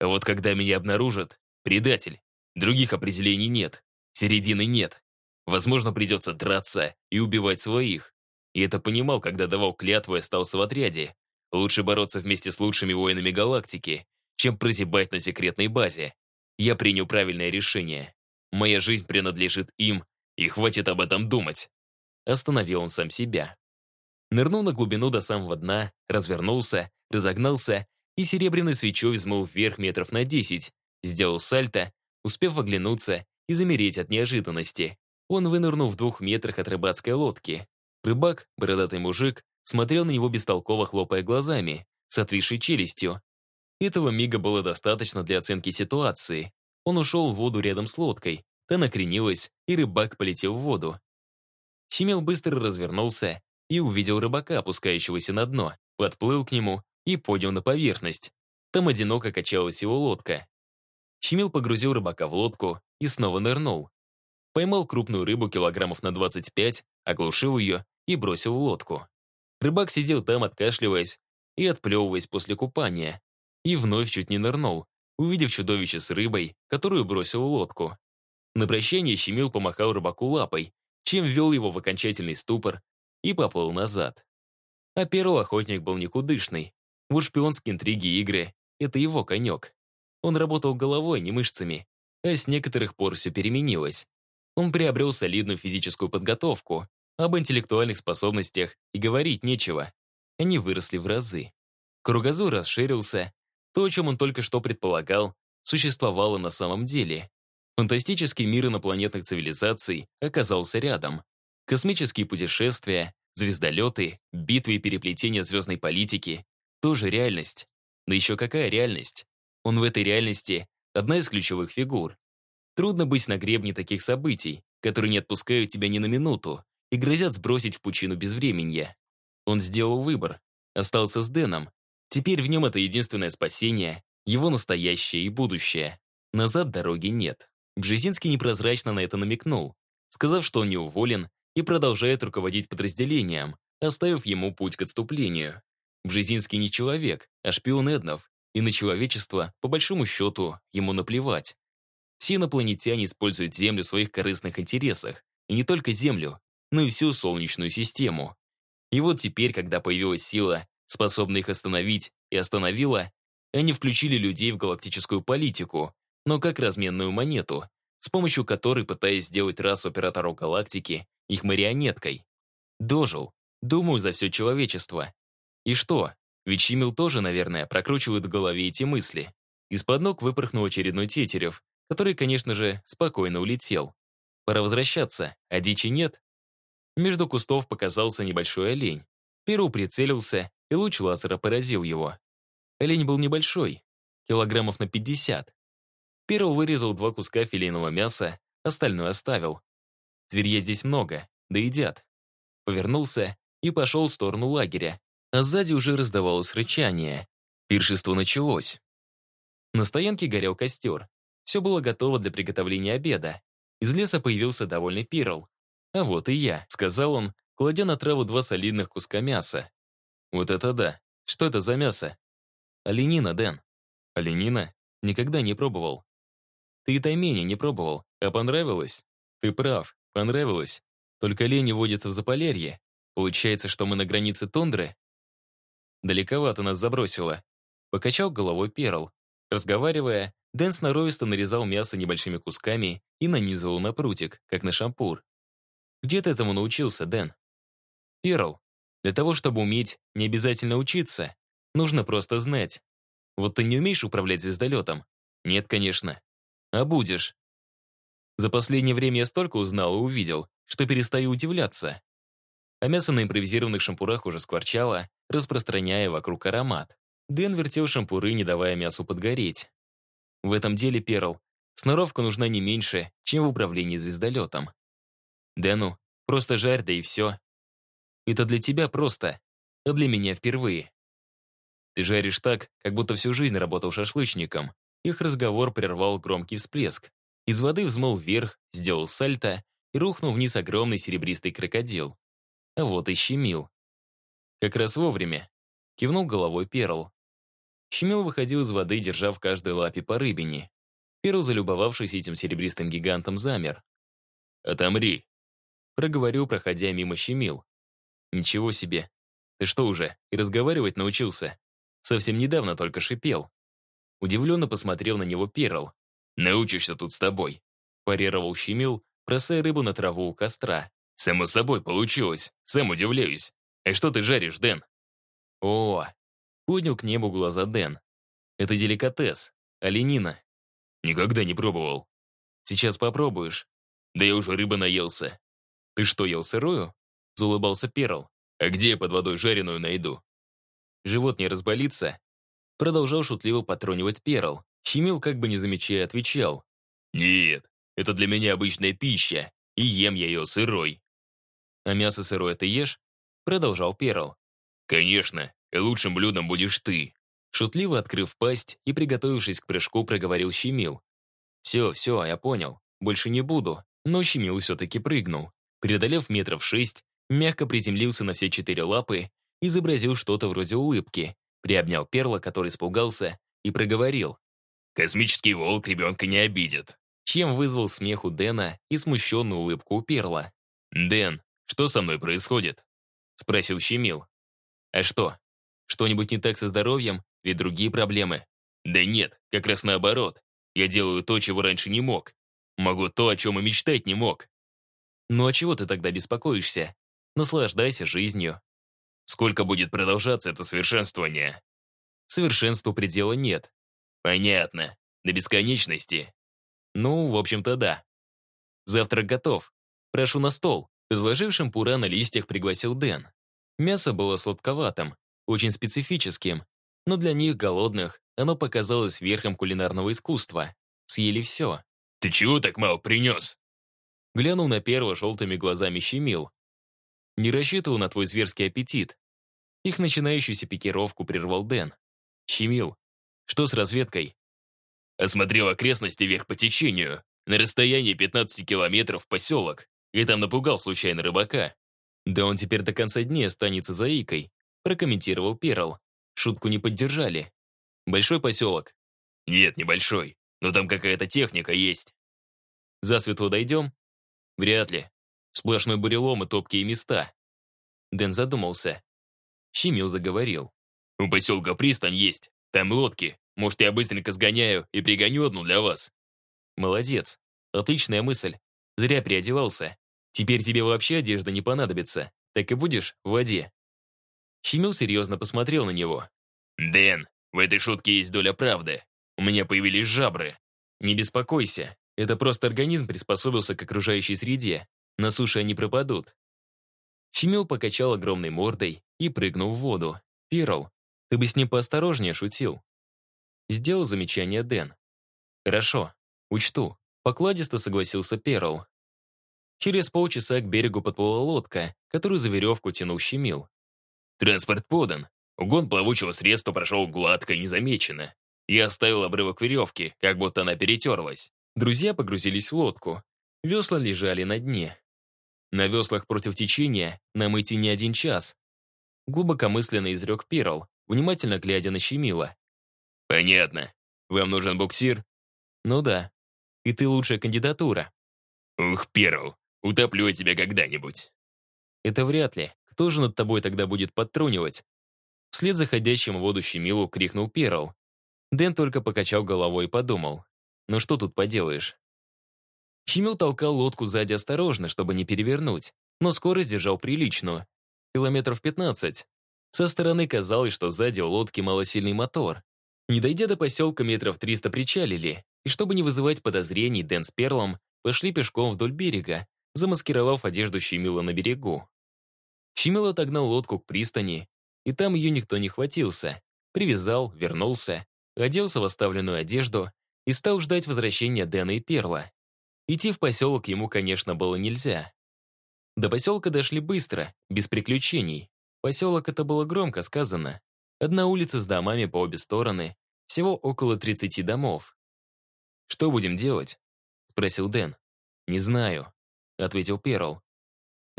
А вот когда меня обнаружат, предатель. Других определений нет. Середины нет. Возможно, придется драться и убивать своих. И это понимал, когда давал клятву и остался в отряде. Лучше бороться вместе с лучшими воинами галактики, чем прозябать на секретной базе. Я принял правильное решение. Моя жизнь принадлежит им, и хватит об этом думать. Остановил он сам себя. Нырнул на глубину до самого дна, развернулся, разогнался и серебряной свечой взмыл вверх метров на десять, сделал сальто, успев оглянуться и замереть от неожиданности. Он вынырнул в двух метрах от рыбацкой лодки. Рыбак, бородатый мужик, смотрел на него бестолково хлопая глазами, с отвисшей челюстью. Этого мига было достаточно для оценки ситуации. Он ушел в воду рядом с лодкой, та накренилась, и рыбак полетел в воду. Щемел быстро развернулся и увидел рыбака, опускающегося на дно, подплыл к нему и поднял на поверхность. Там одиноко качалась его лодка. Щемил погрузил рыбака в лодку и снова нырнул. Поймал крупную рыбу килограммов на 25, оглушил ее и бросил в лодку. Рыбак сидел там, откашливаясь и отплевываясь после купания. И вновь чуть не нырнул, увидев чудовище с рыбой, которую бросил в лодку. На прощание Щемил помахал рыбаку лапой, чем ввел его в окончательный ступор и поплыл назад. А первый охотник был никудышный. Вот шпионские интриги и игры — это его конек. Он работал головой, не мышцами, а с некоторых пор все переменилось. Он приобрел солидную физическую подготовку, об интеллектуальных способностях и говорить нечего. Они выросли в разы. Кругозор расширился. То, о чем он только что предполагал, существовало на самом деле. Фантастический мир инопланетных цивилизаций оказался рядом. Космические путешествия, звездолеты, битвы и переплетения звездной политики — тоже реальность. Да еще какая реальность? Он в этой реальности — одна из ключевых фигур. Трудно быть на гребне таких событий, которые не отпускают тебя ни на минуту и грозят сбросить в пучину безвременья. Он сделал выбор, остался с Дэном. Теперь в нем это единственное спасение, его настоящее и будущее. Назад дороги нет. Бжезинский непрозрачно на это намекнул, сказав, что он не уволен и продолжает руководить подразделением, оставив ему путь к отступлению. Бжезинский не человек, а шпион Эднов, и на человечество, по большому счету, ему наплевать. Все инопланетяне используют Землю в своих корыстных интересах, и не только Землю, но и всю Солнечную систему. И вот теперь, когда появилась сила, способная их остановить, и остановила, они включили людей в галактическую политику, но как разменную монету, с помощью которой пытаясь сделать расу операторов галактики их марионеткой. Дожил, думаю, за все человечество. И что? Ведь Щимил тоже, наверное, прокручивает в голове эти мысли. Из-под ног выпорхнул очередной тетерев, который, конечно же, спокойно улетел. Пора возвращаться, а дичи нет. Между кустов показался небольшой олень. Перу прицелился, и луч лазера поразил его. Олень был небольшой, килограммов на 50. Перл вырезал два куска филейного мяса, остальное оставил. Зверья здесь много, да едят. Повернулся и пошел в сторону лагеря, а сзади уже раздавалось рычание. Пиршество началось. На стоянке горел костер. Все было готово для приготовления обеда. Из леса появился довольный Перл. «А вот и я», — сказал он, кладя на траву два солидных куска мяса. «Вот это да! Что это за мясо?» «Оленина, Дэн». «Оленина? Никогда не пробовал». «Ты и таймени не пробовал, а понравилось?» «Ты прав, понравилось. Только лени водится в Заполярье. Получается, что мы на границе тундры?» Далековато нас забросило. Покачал головой Перл. Разговаривая, Дэн сноровисто нарезал мясо небольшими кусками и нанизывал на прутик, как на шампур. «Где ты этому научился, Дэн?» «Перл, для того, чтобы уметь, не обязательно учиться. Нужно просто знать. Вот ты не умеешь управлять звездолетом? Нет, конечно. А будешь. За последнее время я столько узнал и увидел, что перестаю удивляться. А мясо на импровизированных шампурах уже скворчало, распространяя вокруг аромат. Дэн вертел шампуры, не давая мясу подгореть. В этом деле, Перл, сноровка нужна не меньше, чем в управлении звездолетом. Дэну, просто жарь, да и все. Это для тебя просто, а для меня впервые. Ты жаришь так, как будто всю жизнь работал шашлычником. Их разговор прервал громкий всплеск. Из воды взмыл вверх, сделал сальто и рухнул вниз огромный серебристый крокодил. А вот и щемил. Как раз вовремя. Кивнул головой Перл. Щемил выходил из воды, держа в каждой лапе по рыбине. Перл, залюбовавшись этим серебристым гигантом, замер. «Отомри!» Проговорю, проходя мимо Щемил. «Ничего себе! Ты что уже, и разговаривать научился?» Совсем недавно только шипел. Удивленно посмотрел на него Перл. «Научишься тут с тобой», — парировал Щемил, бросая рыбу на траву у костра. «Само собой получилось, сам удивляюсь. А что ты жаришь, Дэн?» «О, Поднял к небу глаза Дэн. «Это деликатес. Оленина». «Никогда не пробовал». «Сейчас попробуешь». «Да я уже рыбы наелся». «Ты что, ел сырую?» Заулыбался Перл. «А где я под водой жареную найду?» «Живот не разболится?» Продолжал шутливо потронивать Перл. Щемил, как бы не замечая, отвечал. «Нет, это для меня обычная пища, и ем я ее сырой». «А мясо сырое ты ешь?» Продолжал Перл. «Конечно, лучшим блюдом будешь ты». Шутливо открыв пасть и приготовившись к прыжку, проговорил Щемил. «Все, все, я понял. Больше не буду». Но Щемил все-таки прыгнул. Преодолев метров шесть, мягко приземлился на все четыре лапы, изобразил что-то вроде улыбки, приобнял перла, который испугался, и проговорил. «Космический волк ребенка не обидит». Чем вызвал смех у Дэна и смущенную улыбку у перла. «Дэн, что со мной происходит?» Спросил Щемил. «А что, что-нибудь не так со здоровьем или другие проблемы? Да нет, как раз наоборот. Я делаю то, чего раньше не мог. Могу то, о чем и мечтать не мог. Ну а чего ты тогда беспокоишься? Наслаждайся жизнью. Сколько будет продолжаться это совершенствование? Совершенству предела нет. Понятно. До бесконечности. Ну, в общем-то, да. Завтрак готов. Прошу на стол. Изложив шампура на листьях, пригласил Дэн. Мясо было сладковатым, очень специфическим, но для них, голодных, оно показалось верхом кулинарного искусства. Съели все. «Ты чего так мало принес?» Глянул на первого желтыми глазами щемил. «Не рассчитывал на твой зверский аппетит». Их начинающуюся пикировку прервал Дэн. «Щемил, что с разведкой?» Осмотрел окрестности вверх по течению. На расстоянии 15 километров поселок. И там напугал случайно рыбака. Да он теперь до конца дней останется заикой прокомментировал Перл. Шутку не поддержали. Большой поселок? Нет, небольшой. Но там какая-то техника есть. Засветло дойдем? Вряд ли. Сплошной бурелом и топкие места. Дэн задумался. Щемил заговорил. У поселка пристань есть. Там лодки. Может, я быстренько сгоняю и пригоню одну для вас. Молодец. Отличная мысль. Зря приодевался. Теперь тебе вообще одежда не понадобится. Так и будешь в воде. Щемил серьезно посмотрел на него. «Дэн, в этой шутке есть доля правды. У меня появились жабры. Не беспокойся, это просто организм приспособился к окружающей среде. На суше они пропадут». Щемил покачал огромной мордой и прыгнул в воду. «Перл, ты бы с ним поосторожнее шутил». Сделал замечание Дэн. «Хорошо, «Учту», — покладисто согласился Перл. Через полчаса к берегу подплыла лодка, которую за веревку тянул Щемил. «Транспорт подан. Угон плавучего средства прошел гладко и незамеченно. Я оставил обрывок веревки, как будто она перетерлась». Друзья погрузились в лодку. Весла лежали на дне. На веслах против течения нам идти не один час. Глубокомысленно изрек Перл, внимательно глядя на Щемила. «Понятно. Вам нужен буксир?» «Ну да. И ты лучшая кандидатура». «Ух, Перл, утоплю я тебя когда-нибудь». «Это вряд ли. Кто же над тобой тогда будет подтрунивать?» Вслед заходящему в воду Щемилу крикнул Перл. Дэн только покачал головой и подумал. «Ну что тут поделаешь?» Щемил толкал лодку сзади осторожно, чтобы не перевернуть, но скорость держал приличную. Километров 15. Со стороны казалось, что сзади у лодки малосильный мотор. Не дойдя до поселка метров 300 причалили, и чтобы не вызывать подозрений, Дэн с Перлом пошли пешком вдоль берега, замаскировав одежду Щемила на берегу. Щемил отогнал лодку к пристани, и там ее никто не хватился. Привязал, вернулся, оделся в оставленную одежду и стал ждать возвращения Дэна и Перла. Идти в поселок ему, конечно, было нельзя. До поселка дошли быстро, без приключений. Поселок это было громко сказано. Одна улица с домами по обе стороны, всего около 30 домов. «Что будем делать?» — спросил Дэн. «Не знаю», — ответил Перл.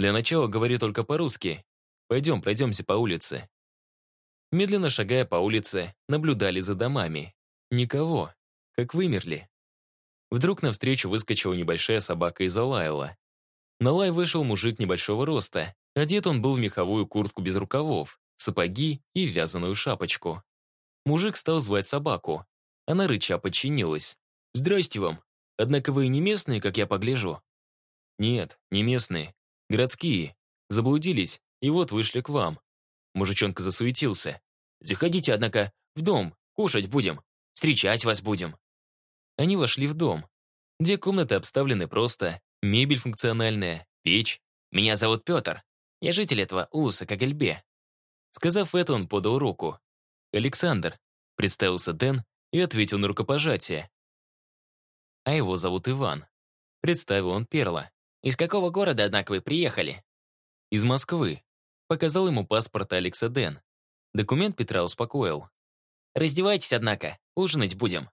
«Для начала говори только по-русски. Пойдем, пройдемся по улице». Медленно шагая по улице, наблюдали за домами. Никого, как вымерли. Вдруг навстречу выскочила небольшая собака и залаяла. На лай вышел мужик небольшого роста. Одет он был в меховую куртку без рукавов, сапоги и вязаную шапочку. Мужик стал звать собаку. Она рыча подчинилась. «Здрасте вам. Однако вы не местные, как я погляжу?» «Нет, не местные. Городские. Заблудились, и вот вышли к вам. Мужичонка засуетился. «Заходите, однако, в дом, кушать будем, встречать вас будем». Они вошли в дом. Две комнаты обставлены просто, мебель функциональная, печь. «Меня зовут Петр. Я житель этого улуса Кагальбе». Сказав это, он подал руку. «Александр», — представился Дэн и ответил на рукопожатие. «А его зовут Иван». Представил он Перла. «Из какого города, однако, вы приехали?» «Из Москвы», Показал ему паспорт Алекса Дэн. Документ Петра успокоил. «Раздевайтесь, однако, ужинать будем».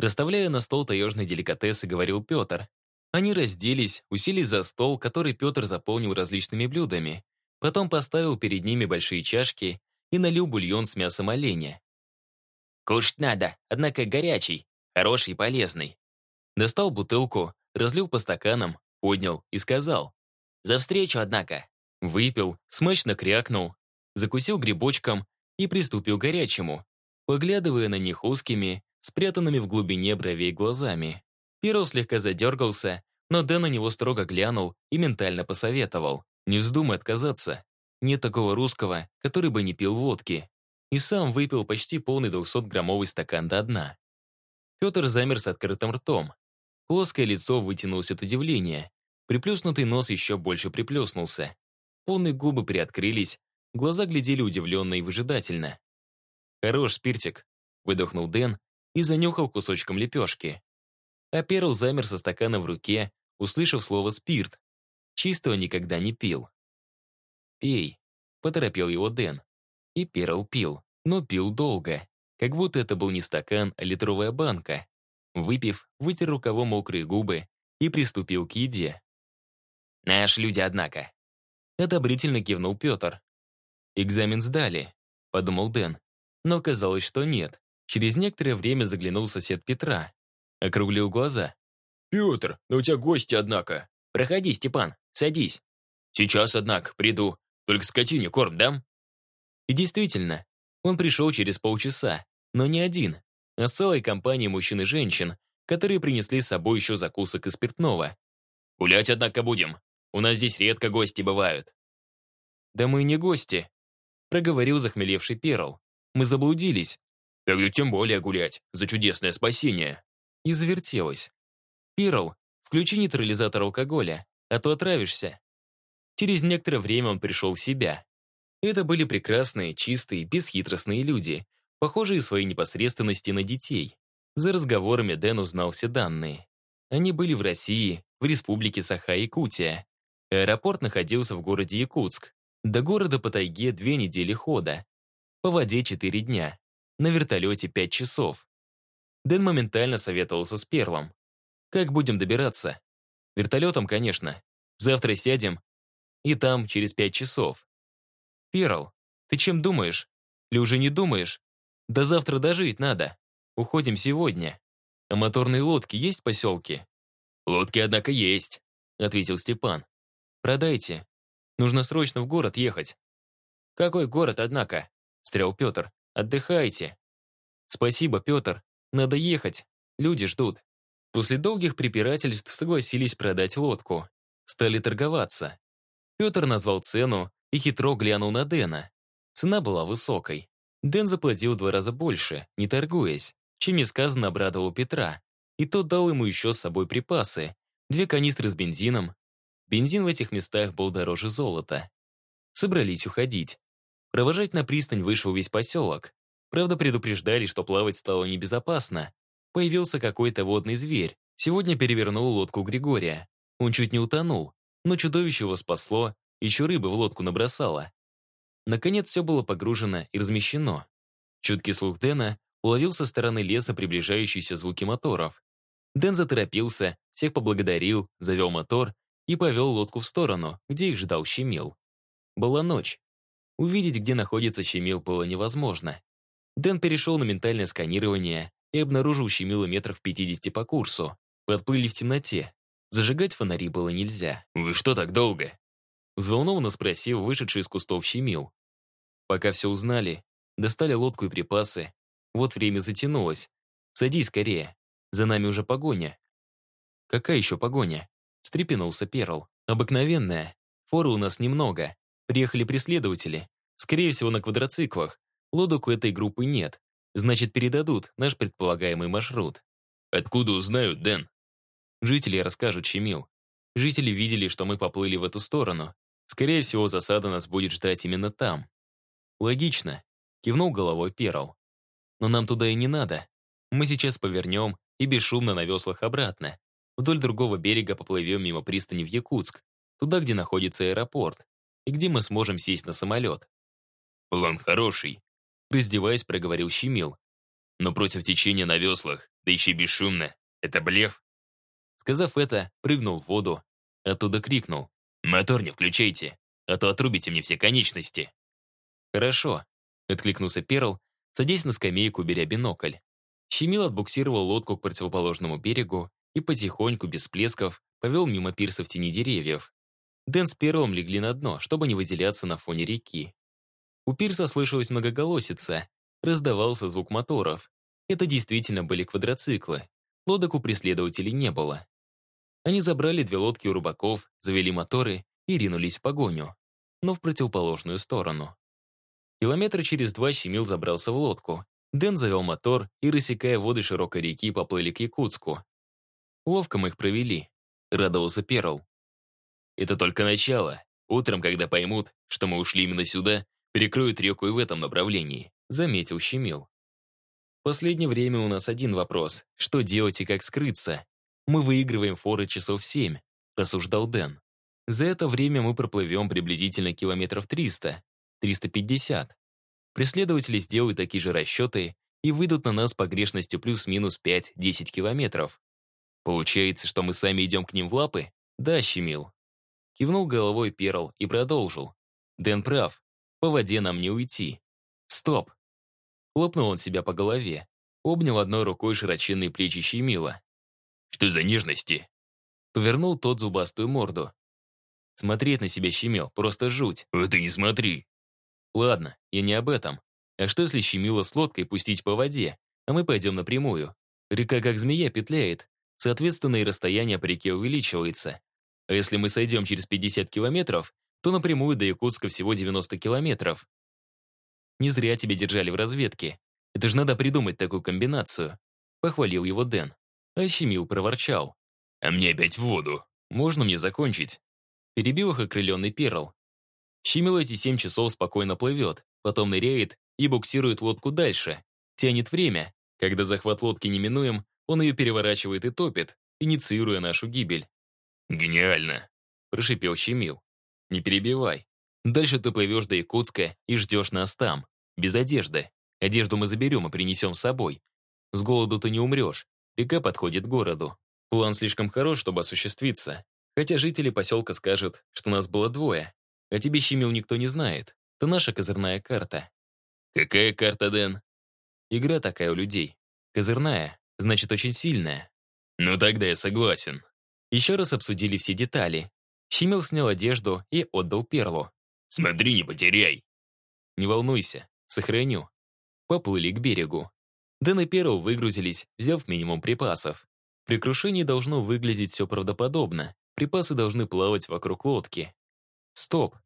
Расставляя на стол таежные деликатесы, говорил Петр. Они разделись, уселись за стол, который Петр заполнил различными блюдами. Потом поставил перед ними большие чашки и налил бульон с мясом оленя. «Кушать надо, однако горячий, хороший и полезный». Достал бутылку, разлил по стаканам, поднял и сказал. «За встречу, однако». Выпил, смачно крякнул, закусил грибочком и приступил к горячему, поглядывая на них узкими, спрятанными в глубине бровей глазами. Перл слегка задергался, но Дэн на него строго глянул и ментально посоветовал. «Не вздумай отказаться. Нет такого русского, который бы не пил водки». И сам выпил почти полный 200-граммовый стакан до дна. Петр замер с открытым ртом. Плоское лицо вытянулось от удивления. Приплюснутый нос еще больше приплюснулся. Полные губы приоткрылись, глаза глядели удивленно и выжидательно. «Хорош, спиртик», — выдохнул Дэн и занюхал кусочком лепешки. А Перл замер со стаканом в руке, услышав слово «спирт». Чистого никогда не пил. «Пей», — поторопил его Дэн. И Перл пил, но пил долго, как будто это был не стакан, а литровая банка. Выпив, вытер рукавом мокрые губы и приступил к еде. «Наши люди, однако», Одобрительно кивнул Петр. «Экзамен сдали», — подумал Дэн. Но казалось, что нет. Через некоторое время заглянул сосед Петра. Округлил глаза. «Петр, да у тебя гости, однако». «Проходи, Степан, садись». «Сейчас, однако, приду. Только скотине корм дам?» И действительно, он пришел через полчаса, но не один, а с целой компанией мужчин и женщин, которые принесли с собой еще закусок и спиртного. «Гулять, однако, будем. У нас здесь редко гости бывают». «Да мы не гости», — проговорил захмелевший Перл. «Мы заблудились». «Тогда тем более гулять, за чудесное спасение». И завертелось. «Перл, включи нейтрализатор алкоголя, а то отравишься». Через некоторое время он пришел в себя. Это были прекрасные, чистые, бесхитростные люди, похожие своей непосредственности на детей. За разговорами Дэн узнал все данные. Они были в России, в республике Саха-Якутия. Аэропорт находился в городе Якутск. До города по тайге две недели хода. По воде четыре дня. На вертолете пять часов. Дэн моментально советовался с Перлом. «Как будем добираться?» «Вертолетом, конечно. Завтра сядем. И там через пять часов». «Перл, ты чем думаешь? Или уже не думаешь? До завтра дожить надо. Уходим сегодня. А моторные лодки есть в поселке?» «Лодки, однако, есть», — ответил Степан. «Продайте. Нужно срочно в город ехать». «Какой город, однако?» — встрял Петр. «Отдыхайте». «Спасибо, Петр. Надо ехать. Люди ждут». После долгих препирательств согласились продать лодку. Стали торговаться. Петр назвал цену и хитро глянул на Дэна. Цена была высокой. Дэн заплатил в два раза больше, не торгуясь, чем несказанно обрадовал Петра. И тот дал ему еще с собой припасы. Две канистры с бензином. Бензин в этих местах был дороже золота. Собрались уходить. Провожать на пристань вышел весь поселок. Правда, предупреждали, что плавать стало небезопасно. Появился какой-то водный зверь. Сегодня перевернул лодку Григория. Он чуть не утонул, но чудовище его спасло, еще рыбы в лодку набросало. Наконец все было погружено и размещено. Чуткий слух Дэна уловил со стороны леса приближающиеся звуки моторов. Дэн заторопился, всех поблагодарил, завел мотор и повел лодку в сторону, где их ждал Щемил. Была ночь. Увидеть, где находится Щемил, было невозможно. Дэн перешел на ментальное сканирование и обнаружил Щемила метров 50 по курсу. Подплыли в темноте. Зажигать фонари было нельзя. «Вы что так долго?» Взволнованно спросил вышедший из кустов Щемил. Пока все узнали, достали лодку и припасы. Вот время затянулось. Садись скорее. За нами уже погоня. Какая еще погоня? Стрепенулся Перл. Обыкновенная. Форы у нас немного. Приехали преследователи. Скорее всего, на квадроциклах. Лодок у этой группы нет. Значит, передадут наш предполагаемый маршрут. Откуда узнают, Дэн? Жители расскажут, Щемил. Жители видели, что мы поплыли в эту сторону. Скорее всего, засада нас будет ждать именно там. Логично. Кивнул головой Перл. Но нам туда и не надо. Мы сейчас повернем и бесшумно на веслах обратно. Вдоль другого берега поплывем мимо пристани в Якутск, туда, где находится аэропорт, и где мы сможем сесть на самолет. План хороший. Раздеваясь, проговорил Щемил. Но против течения на веслах, да еще бесшумно, это блеф. Сказав это, прыгнул в воду. Оттуда крикнул. «Мотор не включайте, а то отрубите мне все конечности». «Хорошо», — откликнулся Перл, садясь на скамейку, беря бинокль. Щемил отбуксировал лодку к противоположному берегу и потихоньку, без плесков, повел мимо пирса в тени деревьев. Дэн с Перлом легли на дно, чтобы не выделяться на фоне реки. У пирса слышалась многоголосица, раздавался звук моторов. Это действительно были квадроциклы. Лодок у преследователей не было. Они забрали две лодки у рыбаков, завели моторы и ринулись в погоню, но в противоположную сторону. Километра через два Щемил забрался в лодку. Дэн завел мотор и, рассекая воды широкой реки, поплыли к Якутску. Ловко мы их провели, радовался Перл. Это только начало. Утром, когда поймут, что мы ушли именно сюда, перекроют реку и в этом направлении, заметил Щемил. Последнее время у нас один вопрос. Что делать и как скрыться? Мы выигрываем форы часов семь, рассуждал Дэн. За это время мы проплывем приблизительно километров 300, 350. Преследователи сделают такие же расчеты и выйдут на нас погрешностью плюс-минус 5-10 километров. Получается, что мы сами идем к ним в лапы? Да, Щемил. Кивнул головой Перл и продолжил. Дэн прав. По воде нам не уйти. Стоп. Хлопнул он себя по голове. Обнял одной рукой широченные плечи Щемила. Что за нежности? Повернул тот зубастую морду. Смотреть на себя Щемил, просто жуть. Это не смотри. Ладно, я не об этом. А что если Щемила с лодкой пустить по воде, а мы пойдем напрямую? Река как змея петляет, Соответственно, и расстояние по реке увеличивается. А если мы сойдем через 50 километров, то напрямую до Якутска всего 90 километров. Не зря тебя держали в разведке. Это же надо придумать такую комбинацию. Похвалил его Дэн. А проворчал. А мне опять в воду. Можно мне закончить? Перебил их окрыленный перл. Щемил эти семь часов спокойно плывет, потом ныряет и буксирует лодку дальше. Тянет время, Когда захват лодки неминуем, он ее переворачивает и топит, инициируя нашу гибель. «Гениально!» — прошипел Щемил. «Не перебивай. Дальше ты плывешь до Якутска и ждешь нас там, без одежды. Одежду мы заберем и принесем с собой. С голоду ты не умрешь. Река подходит к городу. План слишком хорош, чтобы осуществиться. Хотя жители поселка скажут, что нас было двое. А тебе, Щемил, никто не знает. Это наша козырная карта. Какая карта, Дэн? Игра такая у людей. Козырная, значит, очень сильная. Ну тогда я согласен. Еще раз обсудили все детали. Щемил снял одежду и отдал перлу. Смотри, не потеряй. Не волнуйся, сохраню. Поплыли к берегу. Дэн и Перл выгрузились, взяв минимум припасов. При крушении должно выглядеть все правдоподобно. Припасы должны плавать вокруг лодки. Стоп.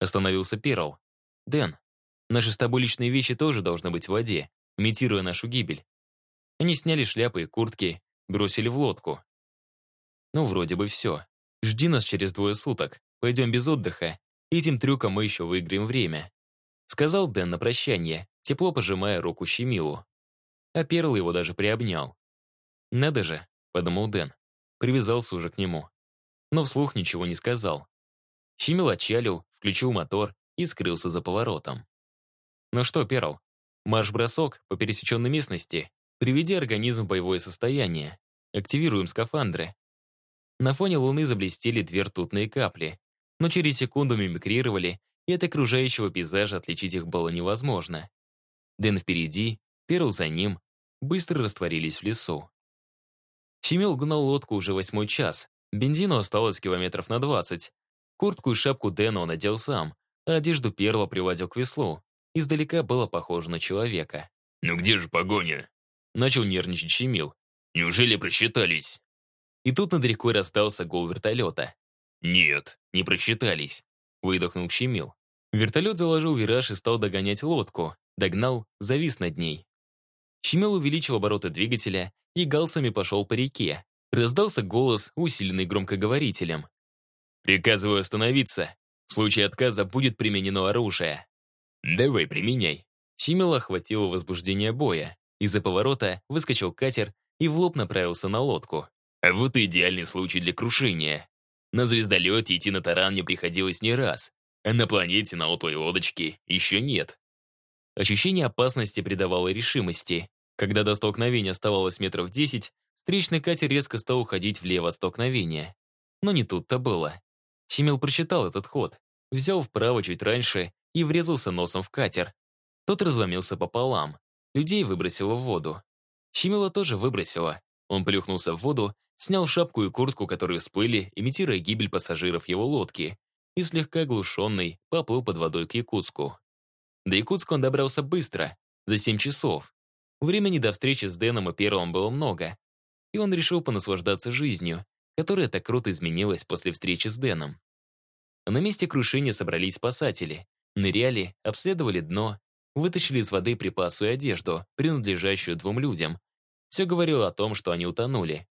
Остановился Перл. Дэн, наши с тобой личные вещи тоже должны быть в воде, имитируя нашу гибель. Они сняли шляпы и куртки, бросили в лодку. Ну, вроде бы все. Жди нас через двое суток. Пойдем без отдыха. Этим трюком мы еще выиграем время. Сказал Дэн на прощание, тепло пожимая руку Щемилу. А Перл его даже приобнял. «Надо же», — подумал Дэн. Привязался уже к нему. Но вслух ничего не сказал. Щемил отчалил, включил мотор и скрылся за поворотом. «Ну что, Перл, марш-бросок по пересеченной местности. Приведи организм в боевое состояние. Активируем скафандры». На фоне луны заблестели две ртутные капли, но через секунду мимикрировали, и от окружающего пейзажа отличить их было невозможно. Дэн впереди, Перл за ним, быстро растворились в лесу. Щемил гнал лодку уже восьмой час. Бензину осталось километров на двадцать. Куртку и шапку Дэна он одел сам, а одежду Перла приводил к веслу. Издалека было похоже на человека. «Ну где же погоня?» Начал нервничать Щемил. «Неужели просчитались?» И тут над рекой раздался гул вертолета. «Нет, не просчитались», — выдохнул Щемил. Вертолет заложил вираж и стал догонять лодку. Догнал, завис над ней. Щемил увеличил обороты двигателя и галсами пошел по реке. Раздался голос, усиленный громкоговорителем. «Приказываю остановиться. В случае отказа будет применено оружие». «Давай, применяй». Щемил охватило возбуждение боя. Из-за поворота выскочил катер и в лоб направился на лодку. А вот и идеальный случай для крушения. На звездолете идти на таран мне приходилось не раз, а на планете на утлой лодочке еще нет. Ощущение опасности придавало решимости. Когда до столкновения оставалось метров десять, встречный катер резко стал уходить влево от столкновения. Но не тут-то было. Семил прочитал этот ход, взял вправо чуть раньше и врезался носом в катер. Тот разломился пополам. Людей выбросило в воду. Щемила тоже выбросило. Он плюхнулся в воду, снял шапку и куртку, которые всплыли, имитируя гибель пассажиров его лодки, и слегка оглушенный поплыл под водой к Якутску. До Якутска он добрался быстро, за 7 часов. Времени до встречи с Дэном и Первым было много, и он решил понаслаждаться жизнью, которая так круто изменилась после встречи с Дэном. На месте крушения собрались спасатели, ныряли, обследовали дно, вытащили из воды припасы и одежду, принадлежащую двум людям. Все говорило о том, что они утонули.